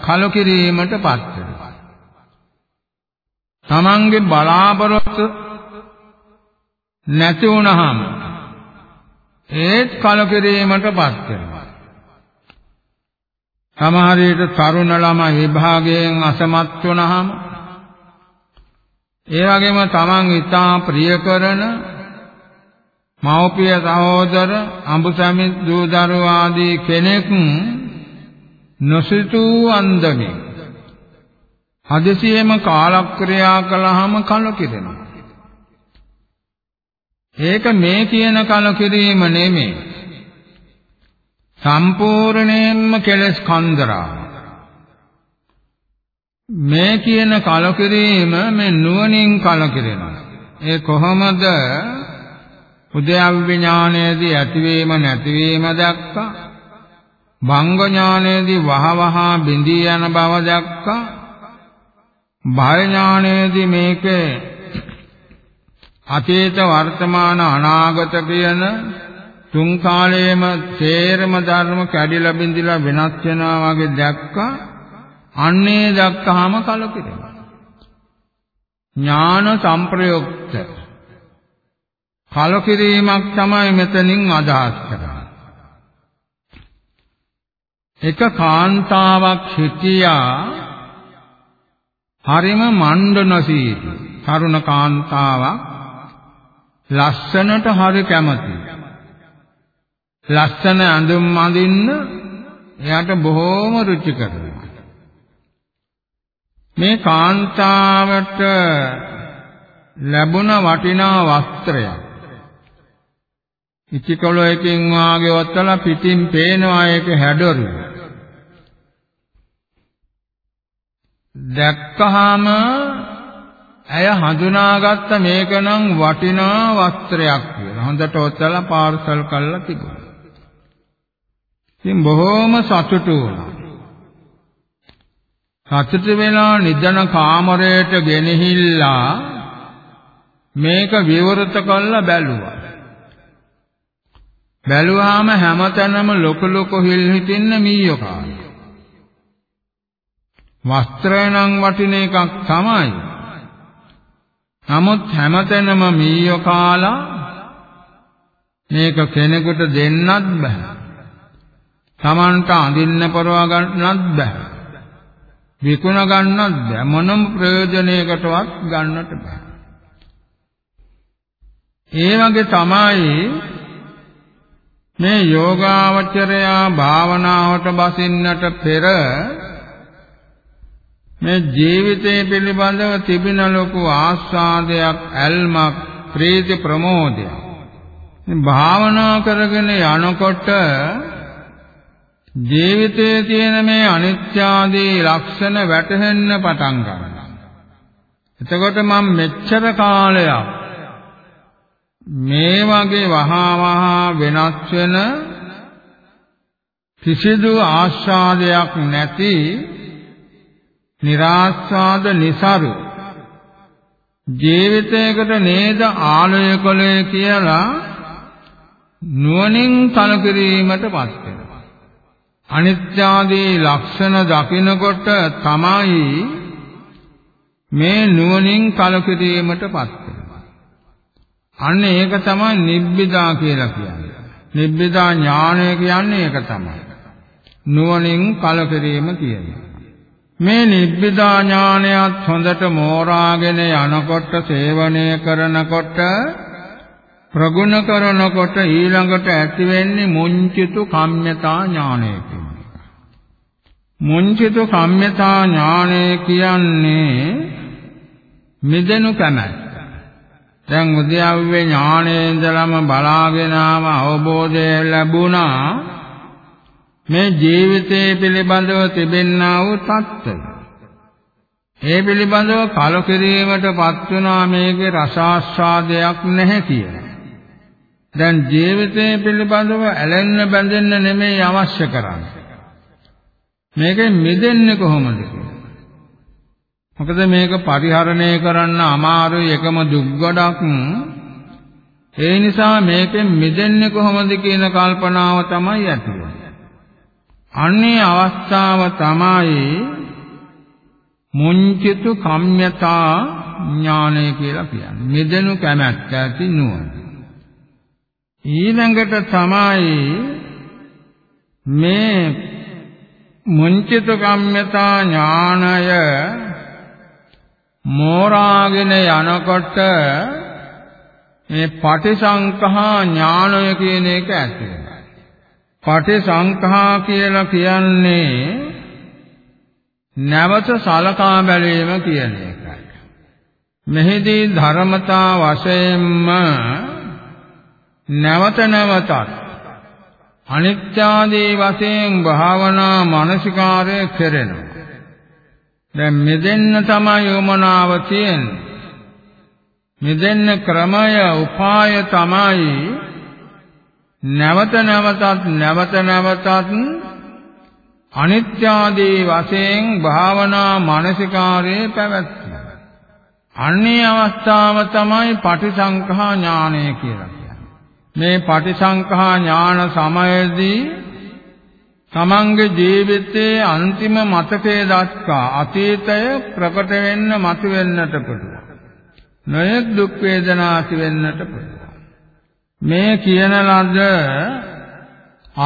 කලකිරීමටපත් වෙනවා. තමන්ගේ බලාපොරොත්තු නැති වුණාම ඒත් කලකිරීමටපත් වෙනවා. සමහර විට තරුණ ළමයි විභාගයෙන් අසමත් වුණාම ඒ වගේම තමන් ඉතා ප්‍රිය කරන මව්පිය සහෝදර අඹසැමි දූ දරුවෝ ආදී කෙනෙක් නොසිතූ අන්දමේ හදිසියෙම කාලක්‍රියා කළාම කලකිරෙනවා. ඒක මේ කියන කලකිරීම නෙමෙයි. සම්පූර්ණයෙන්ම කෙලස් කන්දරා. මේ කියන කලකිරීම මේ නුවණින් කලකිරෙනවා. ඒ කොහොමද උද්‍යව්‍ය ඥානයේදී ඇතිවීම නැතිවීම දැක්කා. භංග ඥානයේදී වහවහ බිඳී යන බව දැක්කා. භය ඥානයේදී මේකේ අතීත වර්තමාන අනාගත කියන තුන් කාලයේම තේරම ධර්ම කැඩිලා බිඳිලා වෙනස් වෙනවා වගේ දැක්කා. අන්නේ දැක්කහම කලකිරෙනවා. ඥාන සංප්‍රයුක්ත කලකිරීමක් තමයි මෙතනින් අදහස් කරන්නේ. එක කාන්තාවක් සිටියා හරිම මණ්ඩනසීති තරුණ කාන්තාවක් ලස්සනට හරි කැමති. ලස්සන ඇඳුම් අඳින්න එයාට බොහෝම රුචි කරනවා. මේ කාන්තාවට ලැබුණ වටිනා වස්ත්‍රයක් ඉතිකොළ එකකින් වාගේ ඔත්තලා පිටින් පේනවා ඒක හැඩරු. දැක්කහම ඇය හඳුනාගත්ත මේක නම් වටිනා වස්ත්‍රයක් කියලා. හොඳට ඔත්තලා පාර්සල් කරලා තිබුණා. ඉතින් බොහෝම සතුටු වුණා. සතුටු වෙලා නිදන කාමරයට ගෙනහිල්ලා මේක විවෘත කරලා බැලුවා. බැලුවාම හැමතැනම ලොකු ලොකු හිල් හිටින්න මීයෝ කාලා. වස්ත්‍රය නම් වටින එකක් තමයි. නමුත් හැමතැනම මීයෝ කාලා මේක කෙනෙකුට දෙන්නත් බෑ. Tamanට අඳින්න පරවා ගන්නත් බෑ. විකුණ ගන්නත් බෑ. මොනම ප්‍රයෝජනයකටවත් ගන්නට බෑ. ඒ වගේ තමයි මේ යෝගාවචරයා භාවනාවට බසින්නට පෙර මේ ජීවිතය පිළිබඳව තිබෙන ලොකු ආස්වාදයක් ඇල්මක් ප්‍රීති ප්‍රමෝදයක් භාවනා කරගෙන යනකොට ජීවිතයේ තියෙන මේ අනිත්‍ය ආදී ලක්ෂණ වැටහෙන්න පටන් ගන්නවා. එතකොට මම මෙච්චර කාලයක් මේ වගේ වහා වහා වෙනස් වෙන කිසිදු ආස්වාදයක් නැති નિરાස්වාද નિසරු ජීවිතයකට නේද ආලය කළේ කියලා නුවණින් කලකිරීමටපත් වෙනවා. අනිත්‍ය ආදී ලක්ෂණ දකිනකොට තමයි මේ නුවණින් කලකිරීමටපත් වෙන්නේ අන්න ඒක තමයි නිබ්බිදා කියලා කියන්නේ නිබ්බිදා ඥානය කියන්නේ ඒක තමයි නුවණින් කලකිරීම කියන්නේ මේ නිබ්බිදා ඥානයත් හොඳට මෝරාගෙන යනකොට සේවනය කරනකොට ප්‍රගුණ කරනකොට ඊළඟට ඇති වෙන්නේ මුංචිතු කම්්‍යතා ඥානය කියන්නේ. මුංචිතු කම්්‍යතා ඥානය කියන්නේ මිදෙනු කැමැත්ත. දැන් උද්‍යාව්‍ය ඥානේන්දලම බලාගෙන ආව අවබෝධය ලැබුණා මේ ජීවිතය පිළිබඳව තිබෙනා වූ தත්ත්වය. ඒ පිළිබඳව කලකිරීමටපත් වුණා මේකේ රසාස්වාදයක් නැහැ කියලා. දැන් ජීවිතය පිළිබඳව ඇලෙන්න බැඳෙන්න නෙමෙයි අවශ්‍ය කරන්නේ. මේකෙන් මිදෙන්නේ කොහොමද කියලා. මොකද මේක පරිහරණය කරන්න අමාරුයි එකම දුක් ගොඩක්. ඒ නිසා මේකෙන් මිදෙන්නේ කොහොමද කියන කල්පනාව තමයි ඇති වෙන්නේ. අන්නේ අවස්ථාව තමයි මුංචිතු කම්යතා ඥානය කියලා කියන්නේ. මෙදෙනු කැමැත්ත ඇති නුවණ. ඊළඟට තමයි මේ මුංචිතු කම්යතා ඥානය මෝරාගෙන යනකොට මේ පටිසංඛා ඥානය කියන එක ඇති වෙනවා. පටිසංඛා කියලා කියන්නේ නැවත සලකා බැලීම කියන එකයි. මෙහිදී ධර්මතා වශයෙන්ම නැවත නැවතත් අනිත්‍ය ආදී වශයෙන් භාවනා මානසිකාරය කෙරෙනවා. දැන් මෙදෙන්න තමයි යොමනාව තියෙන්නේ. මෙදෙන්න ක්‍රමය උපාය තමයි නැවත නැවතත් නැවත නැවතත් අනිත්‍ය ආදී වශයෙන් භාවනා මානසිකාරයේ පැවැත්ම. අන්නේ අවස්ථාව තමයි පටිසංඛා ඥානය කියලා කියන්නේ. මේ පටිසංඛා ඥාන සමයේදී තමන්ගේ ජීවිතයේ අන්තිම මතකයේ දක්වා අතීතය ප්‍රකට වෙන්න මතුවෙන්නට පුළුවන්. නොයෙක් දුක් වේදනා ඇති වෙන්නට පුළුවන්. මේ කියන ලද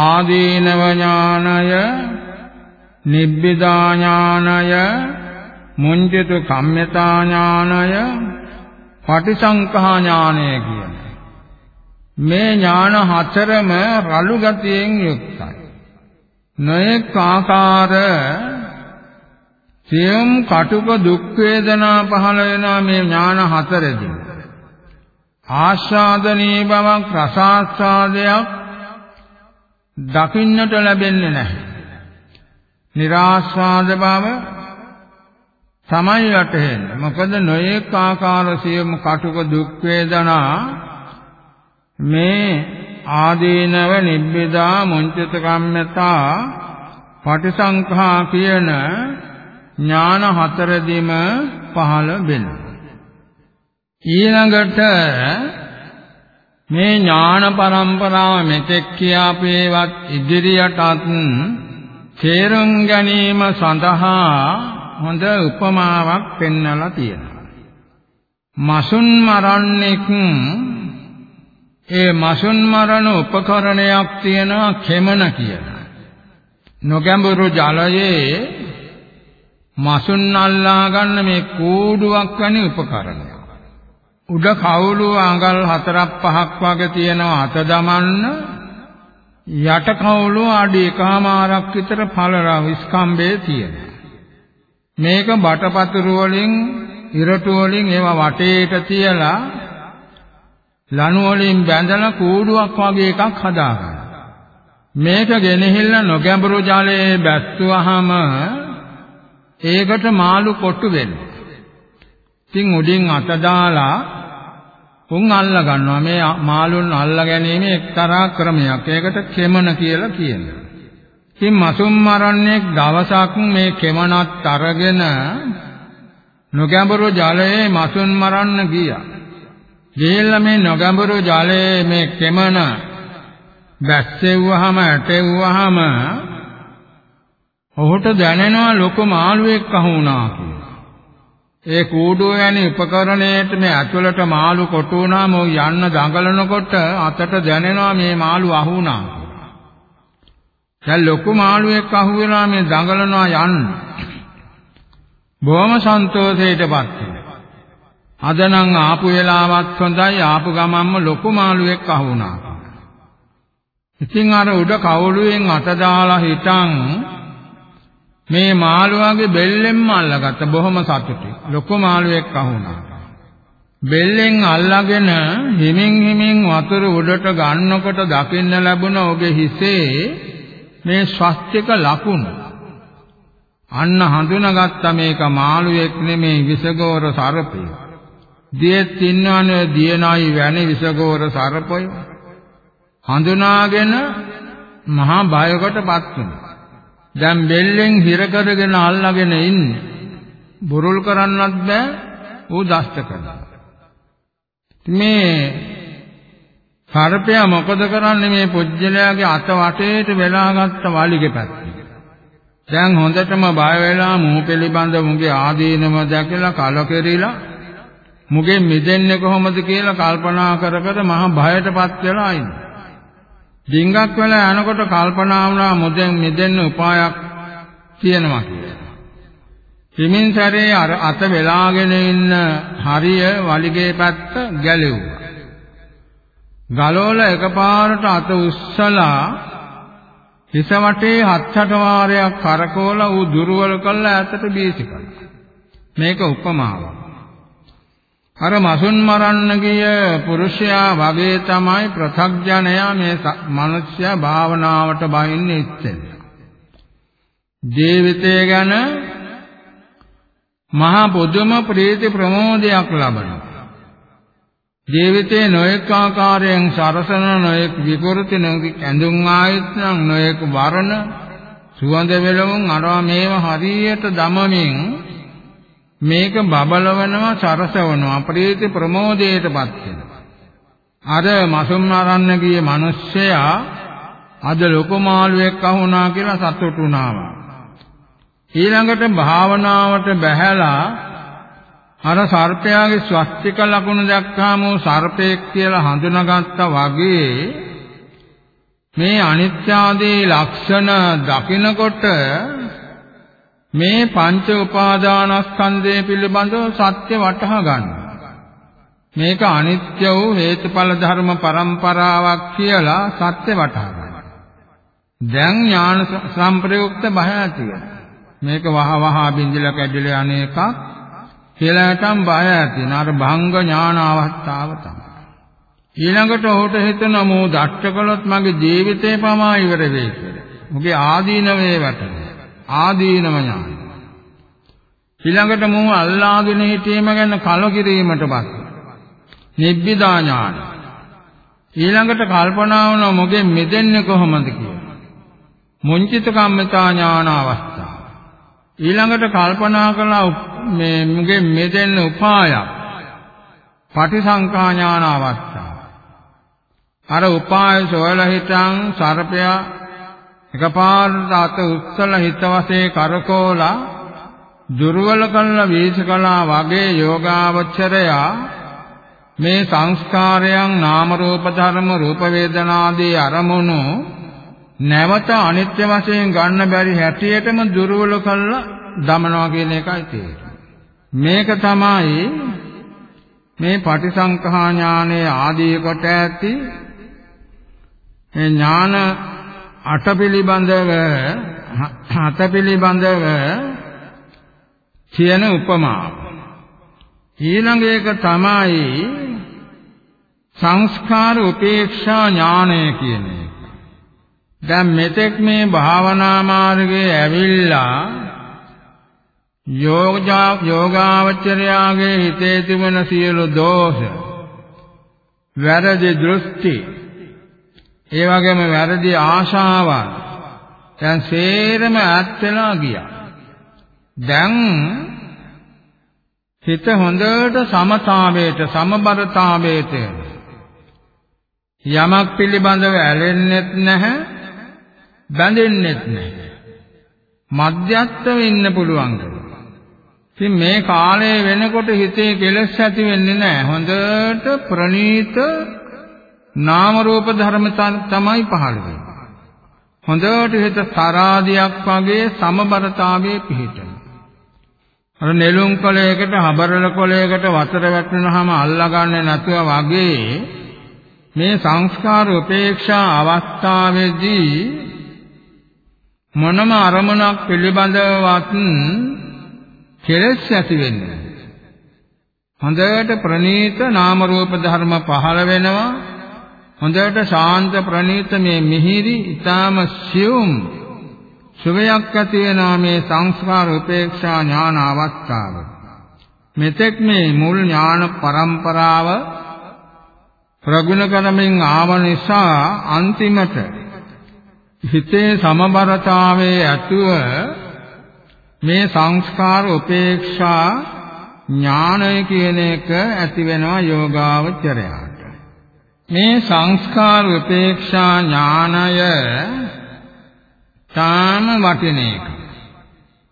ආදීනව ඥානය නිබ්බිදා ඥානය මුංජිත කම්මතා ඥානය පටිසංඛා ඥානය කියන මේ ඥාන හතරම රළු ගතියෙන් යුක්තයි නොඑක ආකාර සියම් කටුක දුක් වේදනා පහළ වෙනා මේ ඥාන හතරදී ආස්වාදනීය බවක් රසාස්වාදයක් දකින්නට ලැබෙන්නේ නැහැ. નિરાස්වාද බව තමයි වැටහෙන්නේ. මොකද නොයෙක් ආකාර සියම කටුක දුක් වේදනා මේ ආදීනව නිබ්බිදා මුංචිත කම්මතා පටිසංඛා කියන ඥාන හතරදීම පහළ වෙනවා. ඊළඟට මේ ඥාන પરම්පරාව මෙතෙක් කියාපේවත් ඉදිරියටත් තේරුම් ගැනීම සඳහා හොඳ උපමාවක් පෙන්වලා තියෙනවා. මසුන් මරන්නෙක් ඒ මසුන් මරණ උපකරණයක් තියෙනවා කෙමන කියලා. නොගැඹුරු ජලයේ මසුන් අල්ලා ගන්න මේ කූඩුවක් වැනි උපකරණයක්. උඩ කවුළු අඟල් 4ක් 5ක් වගේ තියෙනවා අත දමන්න යට කවුළු අඩි එකමාරක් විතර පළල විස්කම්බේ තියෙනවා මේක බටපතුරු වලින් ඉරටු වලින් ඒවා වටේට තියලා ලණු වලින් බැඳලා කූඩුවක් වගේ එකක් හදාගන්න මේක ගෙනහිල්ල නොගැඹුරු ජලයේ බැස්සුවාම ඒකට මාළු කොටු වෙනවා. ඉතින් උඩින් අත දාලා උන් අල්ල ගන්නවා. මේ මාළුන් අල්ල ගැනීම එක්තරා ක්‍රමයක්. ඒකට කෙමන කියලා කියනවා. ඉතින් මසුම් මරන්නේක් දවසක් මේ කෙමනත් අරගෙන නොගැඹුරු ජලයේ මසුන් මරන්න ගියා. ගිහිල්ලා මේ නොගැඹුරු ජලයේ මේ කෙමන බැස්සෙව්වහම ඇටෙව්වහම ඔහුට දැනෙනවා ලොකු මාළුවෙක් අහු වුණා කියලා. ඒ කූඩුව වැනි උපකරණයට මේ ඇතුළට මාළු කොටු වුණාම යන්න දඟලනකොට අතට දැනෙනවා මේ මාළු අහු වුණා කියලා. දැන් ලොකු මාළුවෙක් අහු වෙනවා මේ දඟලනවා යන්න. බොහොම සන්තෝෂයටපත් වෙනවා. අද නම් ආපු වෙලාවත් හොඳයි ආපු ගමන්ම ලොකු මාළුවෙක් අහු වුණා. ඉතින් අර උඩ කවුළුවෙන් අත දාලා හිටන් මේ මාළුවාගේ බෙල්ලෙන්ම අල්ලගත්ත බොහොම සතුටුයි. ලොකු මාළුවෙක් අහුණා. බෙල්ලෙන් අල්ලාගෙන හිමින් හිමින් වතුර උඩට ගන්නකොට දකින්න ලැබුණ ඔගේ හිසේ මේ ස්වස්තික ලකුණු. අන්න හඳුනාගත්ත මේක මාළුවෙක් නෙමේ විසගෝර සර්පය. දියෙත් ඉන්නවනේ දියනයි වැනි විසගෝර සර්පය. හඳුනාගෙන මහා බයකටපත් වුණා. දැන් බෙල්ලෙන් හිර කරගෙන අල්ලගෙන ඉන්නේ. බුරුල් කරන්නත් බෑ ඌ දෂ්ට කරනවා. මේ සර්පයා මොකද කරන්නේ මේ පුජ්‍යලයාගේ අත වටේට වෙලාගත්ත වලිගේ පැත්තේ. දැන් හොඳටම බය වෙලා මූ පිළිබඳ මුගේ ආදීනම දැකලා කලකිරීලා මුගෙන් මිදෙන්නේ කොහොමද කියලා කල්පනා කර කර මහ බයටපත් වෙලා ඉන්නේ. ඩිංගක් වෙලා යනකොට කල්පනා වුණා මොදෙන් මෙදෙන්න උපායක් තියෙනවා කියලා. හිමින් සැරේ අර අත වෙලාගෙන ඉන්න හරිය වලිගේ පැත්ත ගැලෙව්වා. ගලෝල එකපාරට අත උස්සලා හිස වටේ හත්සට වාරයක් කරකවලා ඌ දුර්වල කළා ඇතට බීසි කළා. මේක උපමාවක්. අර මසුන් මරන්න ගිය පුරුෂයා වගේ තමයි ප්‍රථග්ජනයා මේ මනුෂ්‍ය භාවනාවට බහින්නේ ඉස්සෙල්ලා. ජීවිතය ගැන මහා බුදුම ප්‍රීති ප්‍රමෝදයක් ලබනවා. ජීවිතේ නොඑක ආකාරයෙන් සරසන නොඑක විකෘති නොඑක ඇඳුම් ආයතන නොඑක වරණ සුවඳ වෙලවුන් අරවා මේව හරියට දමමින් මේක බබලවනවා සරසවනවා ප්‍රීති ප්‍රමෝදයටපත් වෙනවා. අර මසුම් ආරන්න ගියේ මිනිස්සයා අද ලොකු මාළුවෙක් අහුණා කියලා සතුටු වුණා ඊළඟට භාවනාවට බැහැලා අර සර්පයාගේ ස්වස්තික ලකුණු දැක්කාම සර්පයෙක් කියලා හඳුනාගත්තා වගේ මේ අනිත්‍ය ආදී ලක්ෂණ දකිනකොට මේ පංච උපාදානස්කන්ධය පිළිබඳව සත්‍ය වටහා ගන්න. මේක අනිත්‍ය වූ හේතුඵල ධර්ම પરම්පරාවක් කියලා සත්‍ය වටහා ගන්න. දැන් ඥාන සම්ප්‍රයුක්ත බය ඇති මේක වහ වහ බින්දලා කැඩිලා අනේක කියලාටම් බය ඇති නාර භංග ඥාන අවස්ථාව තමයි. ඊළඟට ඔහුට හිතන මෝ දෂ්ට කළොත් මගේ ජීවිතේ පමා ඉවර වෙයි කියලා. මුගේ ආදීනවේ වැටෙනවා. ආදීනම ඥාන. ඊළඟට මෝ අල්ලාගෙන හිටීම ගැන කලකිරීමටපත්. නිබ්බිදා ඥාන. ඊළඟට කල්පනා වුණ මොගෙන් මෙදෙන්නේ කොහොමද කියලා. මුංචිත කම්මතා ඥාන අවස්ථාව. ඊළඟට කල්පනා කළා මේ මුගෙන් මෙදෙන්න උපායක්. පටිසංකා ඥාන අවස්ථාව. අර උපාය සොයලා හිටන් සර්පයා එකපාරට අත උස්සල හිත වශයෙන් කරකෝලා දුර්වල කළ වීසකලා වගේ යෝගාවචරයා මේ සංස්කාරයන් නාම රූප ධර්ම රූප වේදනාදී අරමුණු නැවත අනිත්‍ය වශයෙන් ගන්න බැරි හැටියටම දුර්වල කළා දමනවා කියන එකයි තියෙන්නේ. මේක තමයි මේ පටිසංඛා ඥානයේ ආදී කොට ඇති මේ ඥාන අට පිළිබඳව හත පිළිබඳව කියන උපමාව. ඊළඟ එක තමයි සංස්කාර උපේක්ෂා ඥානය කියන එක. දැන් මෙතෙක් මේ භාවනා මාර්ගයේ ඇවිල්ලා යෝගා යෝගාවචරයාගේ හිතේ තිබෙන සියලු දෝෂ වැරදි දෘෂ්ටි ඒ වගේම වැරදි ආශාවන් දැන් සේරම ඈත් වෙලා ගියා. දැන් හිත හොඳට සමතාවයට සමබරතාවයට යමක් පිළිබඳව ඇලෙන්නෙත් නැහැ බැඳෙන්නෙත් නැහැ. මධ්‍යස්ථව ඉන්න පුළුවන් ඉතින් මේ කාලය වෙනකොට හිතේ කෙලෙස් ඇති වෙන්නේ නැහැ. හොඳට ප්‍රණීත නාම රූප ධර්ම තමයි පහළ වෙන්නේ. හොඳට හිත තරාදියක් වගේ සමබරතාවයේ පිහිටන අර නෙළුම් කොළයකට හබරල කොළයකට වතර වැටුනහම අල්ලගන්නේ නැතුව වගේ මේ සංස්කාර උපේක්ෂා අවස්ථාවේදී මොනම අරමුණක් පිළිබඳවත් කෙලෙස් ඇති වෙන්නේ හොඳට ප්‍රණීත නාම රූප ධර්ම පහළ වෙනවා. හොඳට ශාන්ත ප්‍රණීත මේ මිහිරි ඊටාම සියුම් සුවයක් ඇති වෙනා මේ සංස්කාර උපේක්ෂා ඥාන අවස්ථාව. මෙතෙක් මේ මුල් ඥාන પરම්පරාව ප්‍රගුණ කරමින් ආව නිසා අන්තිමට හිතේ සමබරතාවයේ ඇතුව මේ සංස්කාර උපේක්ෂා ඥානය කියන එක ඇති වෙනවා යෝගාවචරයාට. මේ සංස්කාර උපේක්ෂා ඥානය තාම වටින එක.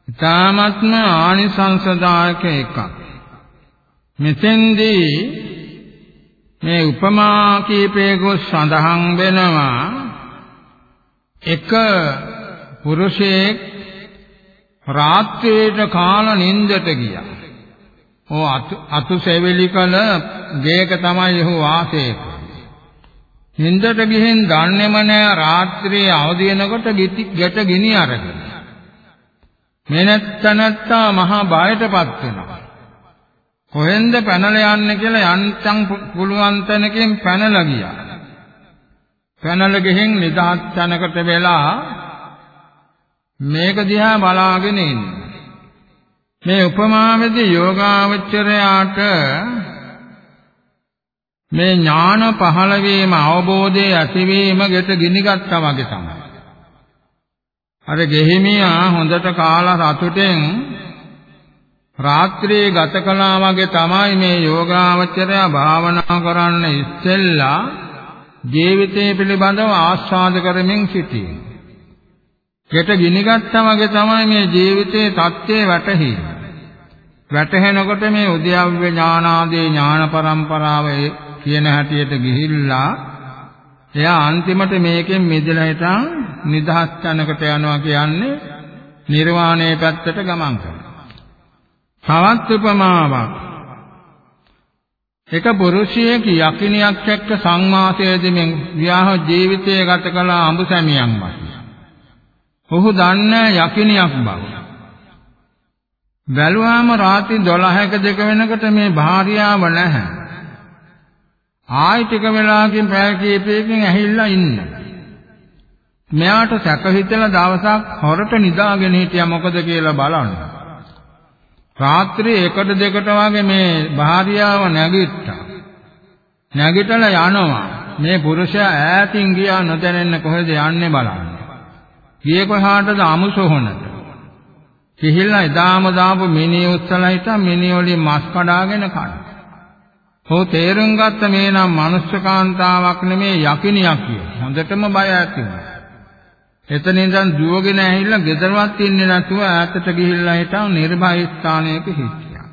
තාමත්ම ආනිසංසදායක එකක්. මෙතෙන්දී මේ උපමා කීපයක සඳහන් වෙනවා එක පුරුෂයෙක් රාත්‍රියට කාල නින්දට ගියා. ඕ අතු සෙවිලි කල ගේක තමයි ඔහු වාසය නින්දට ගිහින් දන්නේම නෑ රාත්‍රියේ අවදි වෙනකොට ගෙට ගිනි අරගෙන. මේ නැත්තනත්තා මහා බයටපත් වෙනවා. කොහෙන්ද පැනලා යන්නේ කියලා යන්තම් පුළුවන් තැනකින් පැනලා ගියා. පැනලා ගිහින් නිදහස් තැනකට වෙලා මේක දිහා බලාගෙන ඉන්නේ. මේ උපමාවේදී යෝගාවචරයාට මේ ඥාන පහළ වීම අවබෝධයේ ඇතිවීම ගෙට ගිනිගත්තා වගේ තමයි. අර ගෙහිමියා හොඳට කාලා සතුටෙන් රාත්‍රියේ ගත කළා වගේ තමයි මේ යෝගාවචරය භාවනා කරන්න ඉස්සෙල්ලා ජීවිතය පිළිබඳව ආස්වාද කරමින් සිටියේ. ගෙට ගිනිගත්තා වගේ තමයි මේ ජීවිතයේ தත්ත්වය වැටහෙන්නේ. වැටහෙනකොට මේ උද්‍යව්‍ය ඥානාදී ඥාන පරම්පරාවේ කියන හැටියට ගිහිල්ලා එයා අන්තිමට මේකෙන් මිදලා හිටන් නිදහස් තැනකට යනවා කියන්නේ නිර්වාණය පැත්තට ගමන් කරනවා. තවත් උපමාවක්. එක පුරුෂයෙක් යකිනියක් එක්ක සංවාසයේදී විවාහ ජීවිතය ගත කළ අඹසැමියන් වගේ. ඔහු දන්නේ යකිනියක් බව. බැලුවාම රාත්‍රී 12ක දෙක වෙනකොට මේ භාර්යාව නැහැ. ආයි ටික වෙලාවකින් පැය කීපයකින් ඇහිල්ලා ඉන්න. මෙයාට සැක හිතලා දවසක් හොරට නිදාගෙන හිටියා මොකද කියලා බලන්න. රාත්‍රී 1ට 2ට වගේ මේ භාර්යාව නැගිට්ටා. නැගිටලා යනවා. මේ පුරුෂයා ඈතින් ගියා නොදැනෙන්න කොහෙද යන්නේ බලන්න. ගියේ කොහාටද අමුසොහනට. කිහිල්ලා එදාම දාපු මිනි උස්සලා හිටා මිනි වලින් මස් කඩාගෙන කනවා. ඔහු තේරුම් ගත්ත මේ නම් මනුෂ්‍ය කාන්තාවක් නෙමේ යකිනියක් කියලා. හොඳටම බය ඇති වුණා. එතන ඉඳන් දුවගෙන ඇවිල්ලා ගෙදරවත් ඉන්නේ නැතුව ඈතට ගිහිල්ලා හිටන් නිර්භය ස්ථානයක හිටියා.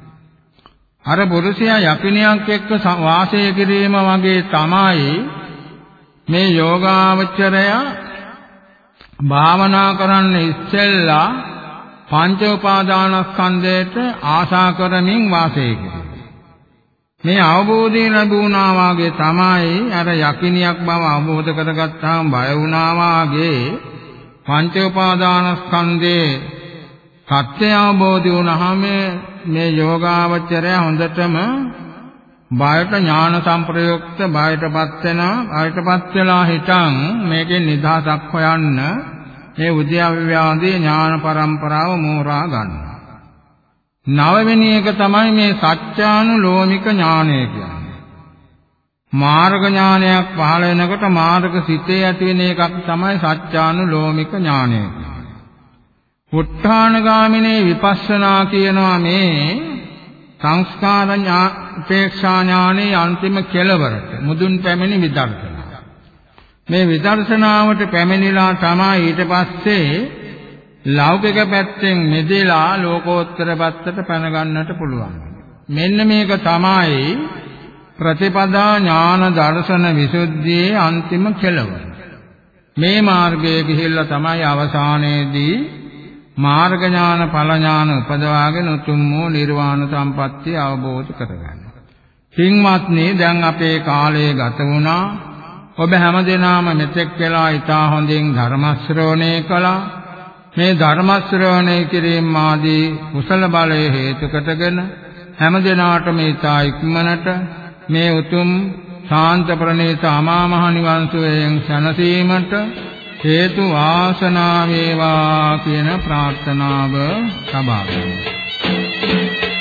අර පුරුෂයා යකිනියක් එක්ක වාසය කිරීම වගේ තමයි මේ යෝගාවචරය භාවනා කරන්න ඉස්සෙල්ලා පංච උපාදානස්කන්ධයට ආශා කරමින් වාසය කරේ. මේ අවබෝධය ලැබුණා වාගේ තමයි අර යකිනියක් බව අවබෝධ කරගත්තාම බය වුණා වාගේ පංච උපාදානස්කන්ධේ සත්‍ය අවබෝධය වුණාම මේ යෝගාවචරය හොඳටම බයට ඥාන සංප්‍රයුක්ත බයටපත් වෙනවා බයටපත් වෙලා හිටන් මේකෙන් නිදහසක් හොයන්න මේ උද්‍යව්‍යාදී ඥාන પરම්පරාව මෝරා ගන්නවා නවවෙනි එක තමයි මේ සත්‍යානුලෝමික ඥානය කියන්නේ මාර්ග ඥානයක් පහළ වෙනකොට මාර්ග සිතේ ඇති වෙන එකක් තමයි සත්‍යානුලෝමික ඥානය කියන්නේ. උත්ථානගාමිනේ විපස්සනා කියනවා මේ සංස්කාර උපේක්ෂා ඥානයේ අන්තිම කෙලවරට මුදුන් පැමිණි විදර්ශනා. මේ විදර්ශනාවට පැමිණිලා තමයි ඊට පස්සේ ලෞකික පැත්තෙන් මෙදෙලා ලෝකෝත්තර පැත්තට පැන ගන්නට පුළුවන්. මෙන්න මේක තමයි ප්‍රතිපදා ඥාන දර්ශන විසුද්ධියේ අන්තිම කෙලවර. මේ මාර්ගයේ ගිහිල්ලා තමයි අවසානයේදී මාර්ග ඥාන ඵල ඥාන උපදවාගෙන උතුම් වූ නිර්වාණ සම්පත්තිය අවබෝධ කරගන්න. පින්වත්නි දැන් අපේ කාලය ගත වුණා. ඔබ හැමදෙනාම මෙතෙක් වෙලා ඊටා හොඳින් ධර්ම ශ්‍රවණය කළා. මේ ධර්ම ශ්‍රවණය කිරීම ආදී කුසල බලය හේතු කොටගෙන හැමදෙනාටම ඊටා ඉක්මනට මේ උතුම් ශාන්ත ප්‍රණීත අමා මහ නිවන් සුවයෙන් සැනසීමට හේතු වාසනා වේවා කියන ප්‍රාර්ථනාව සබා ගන්නවා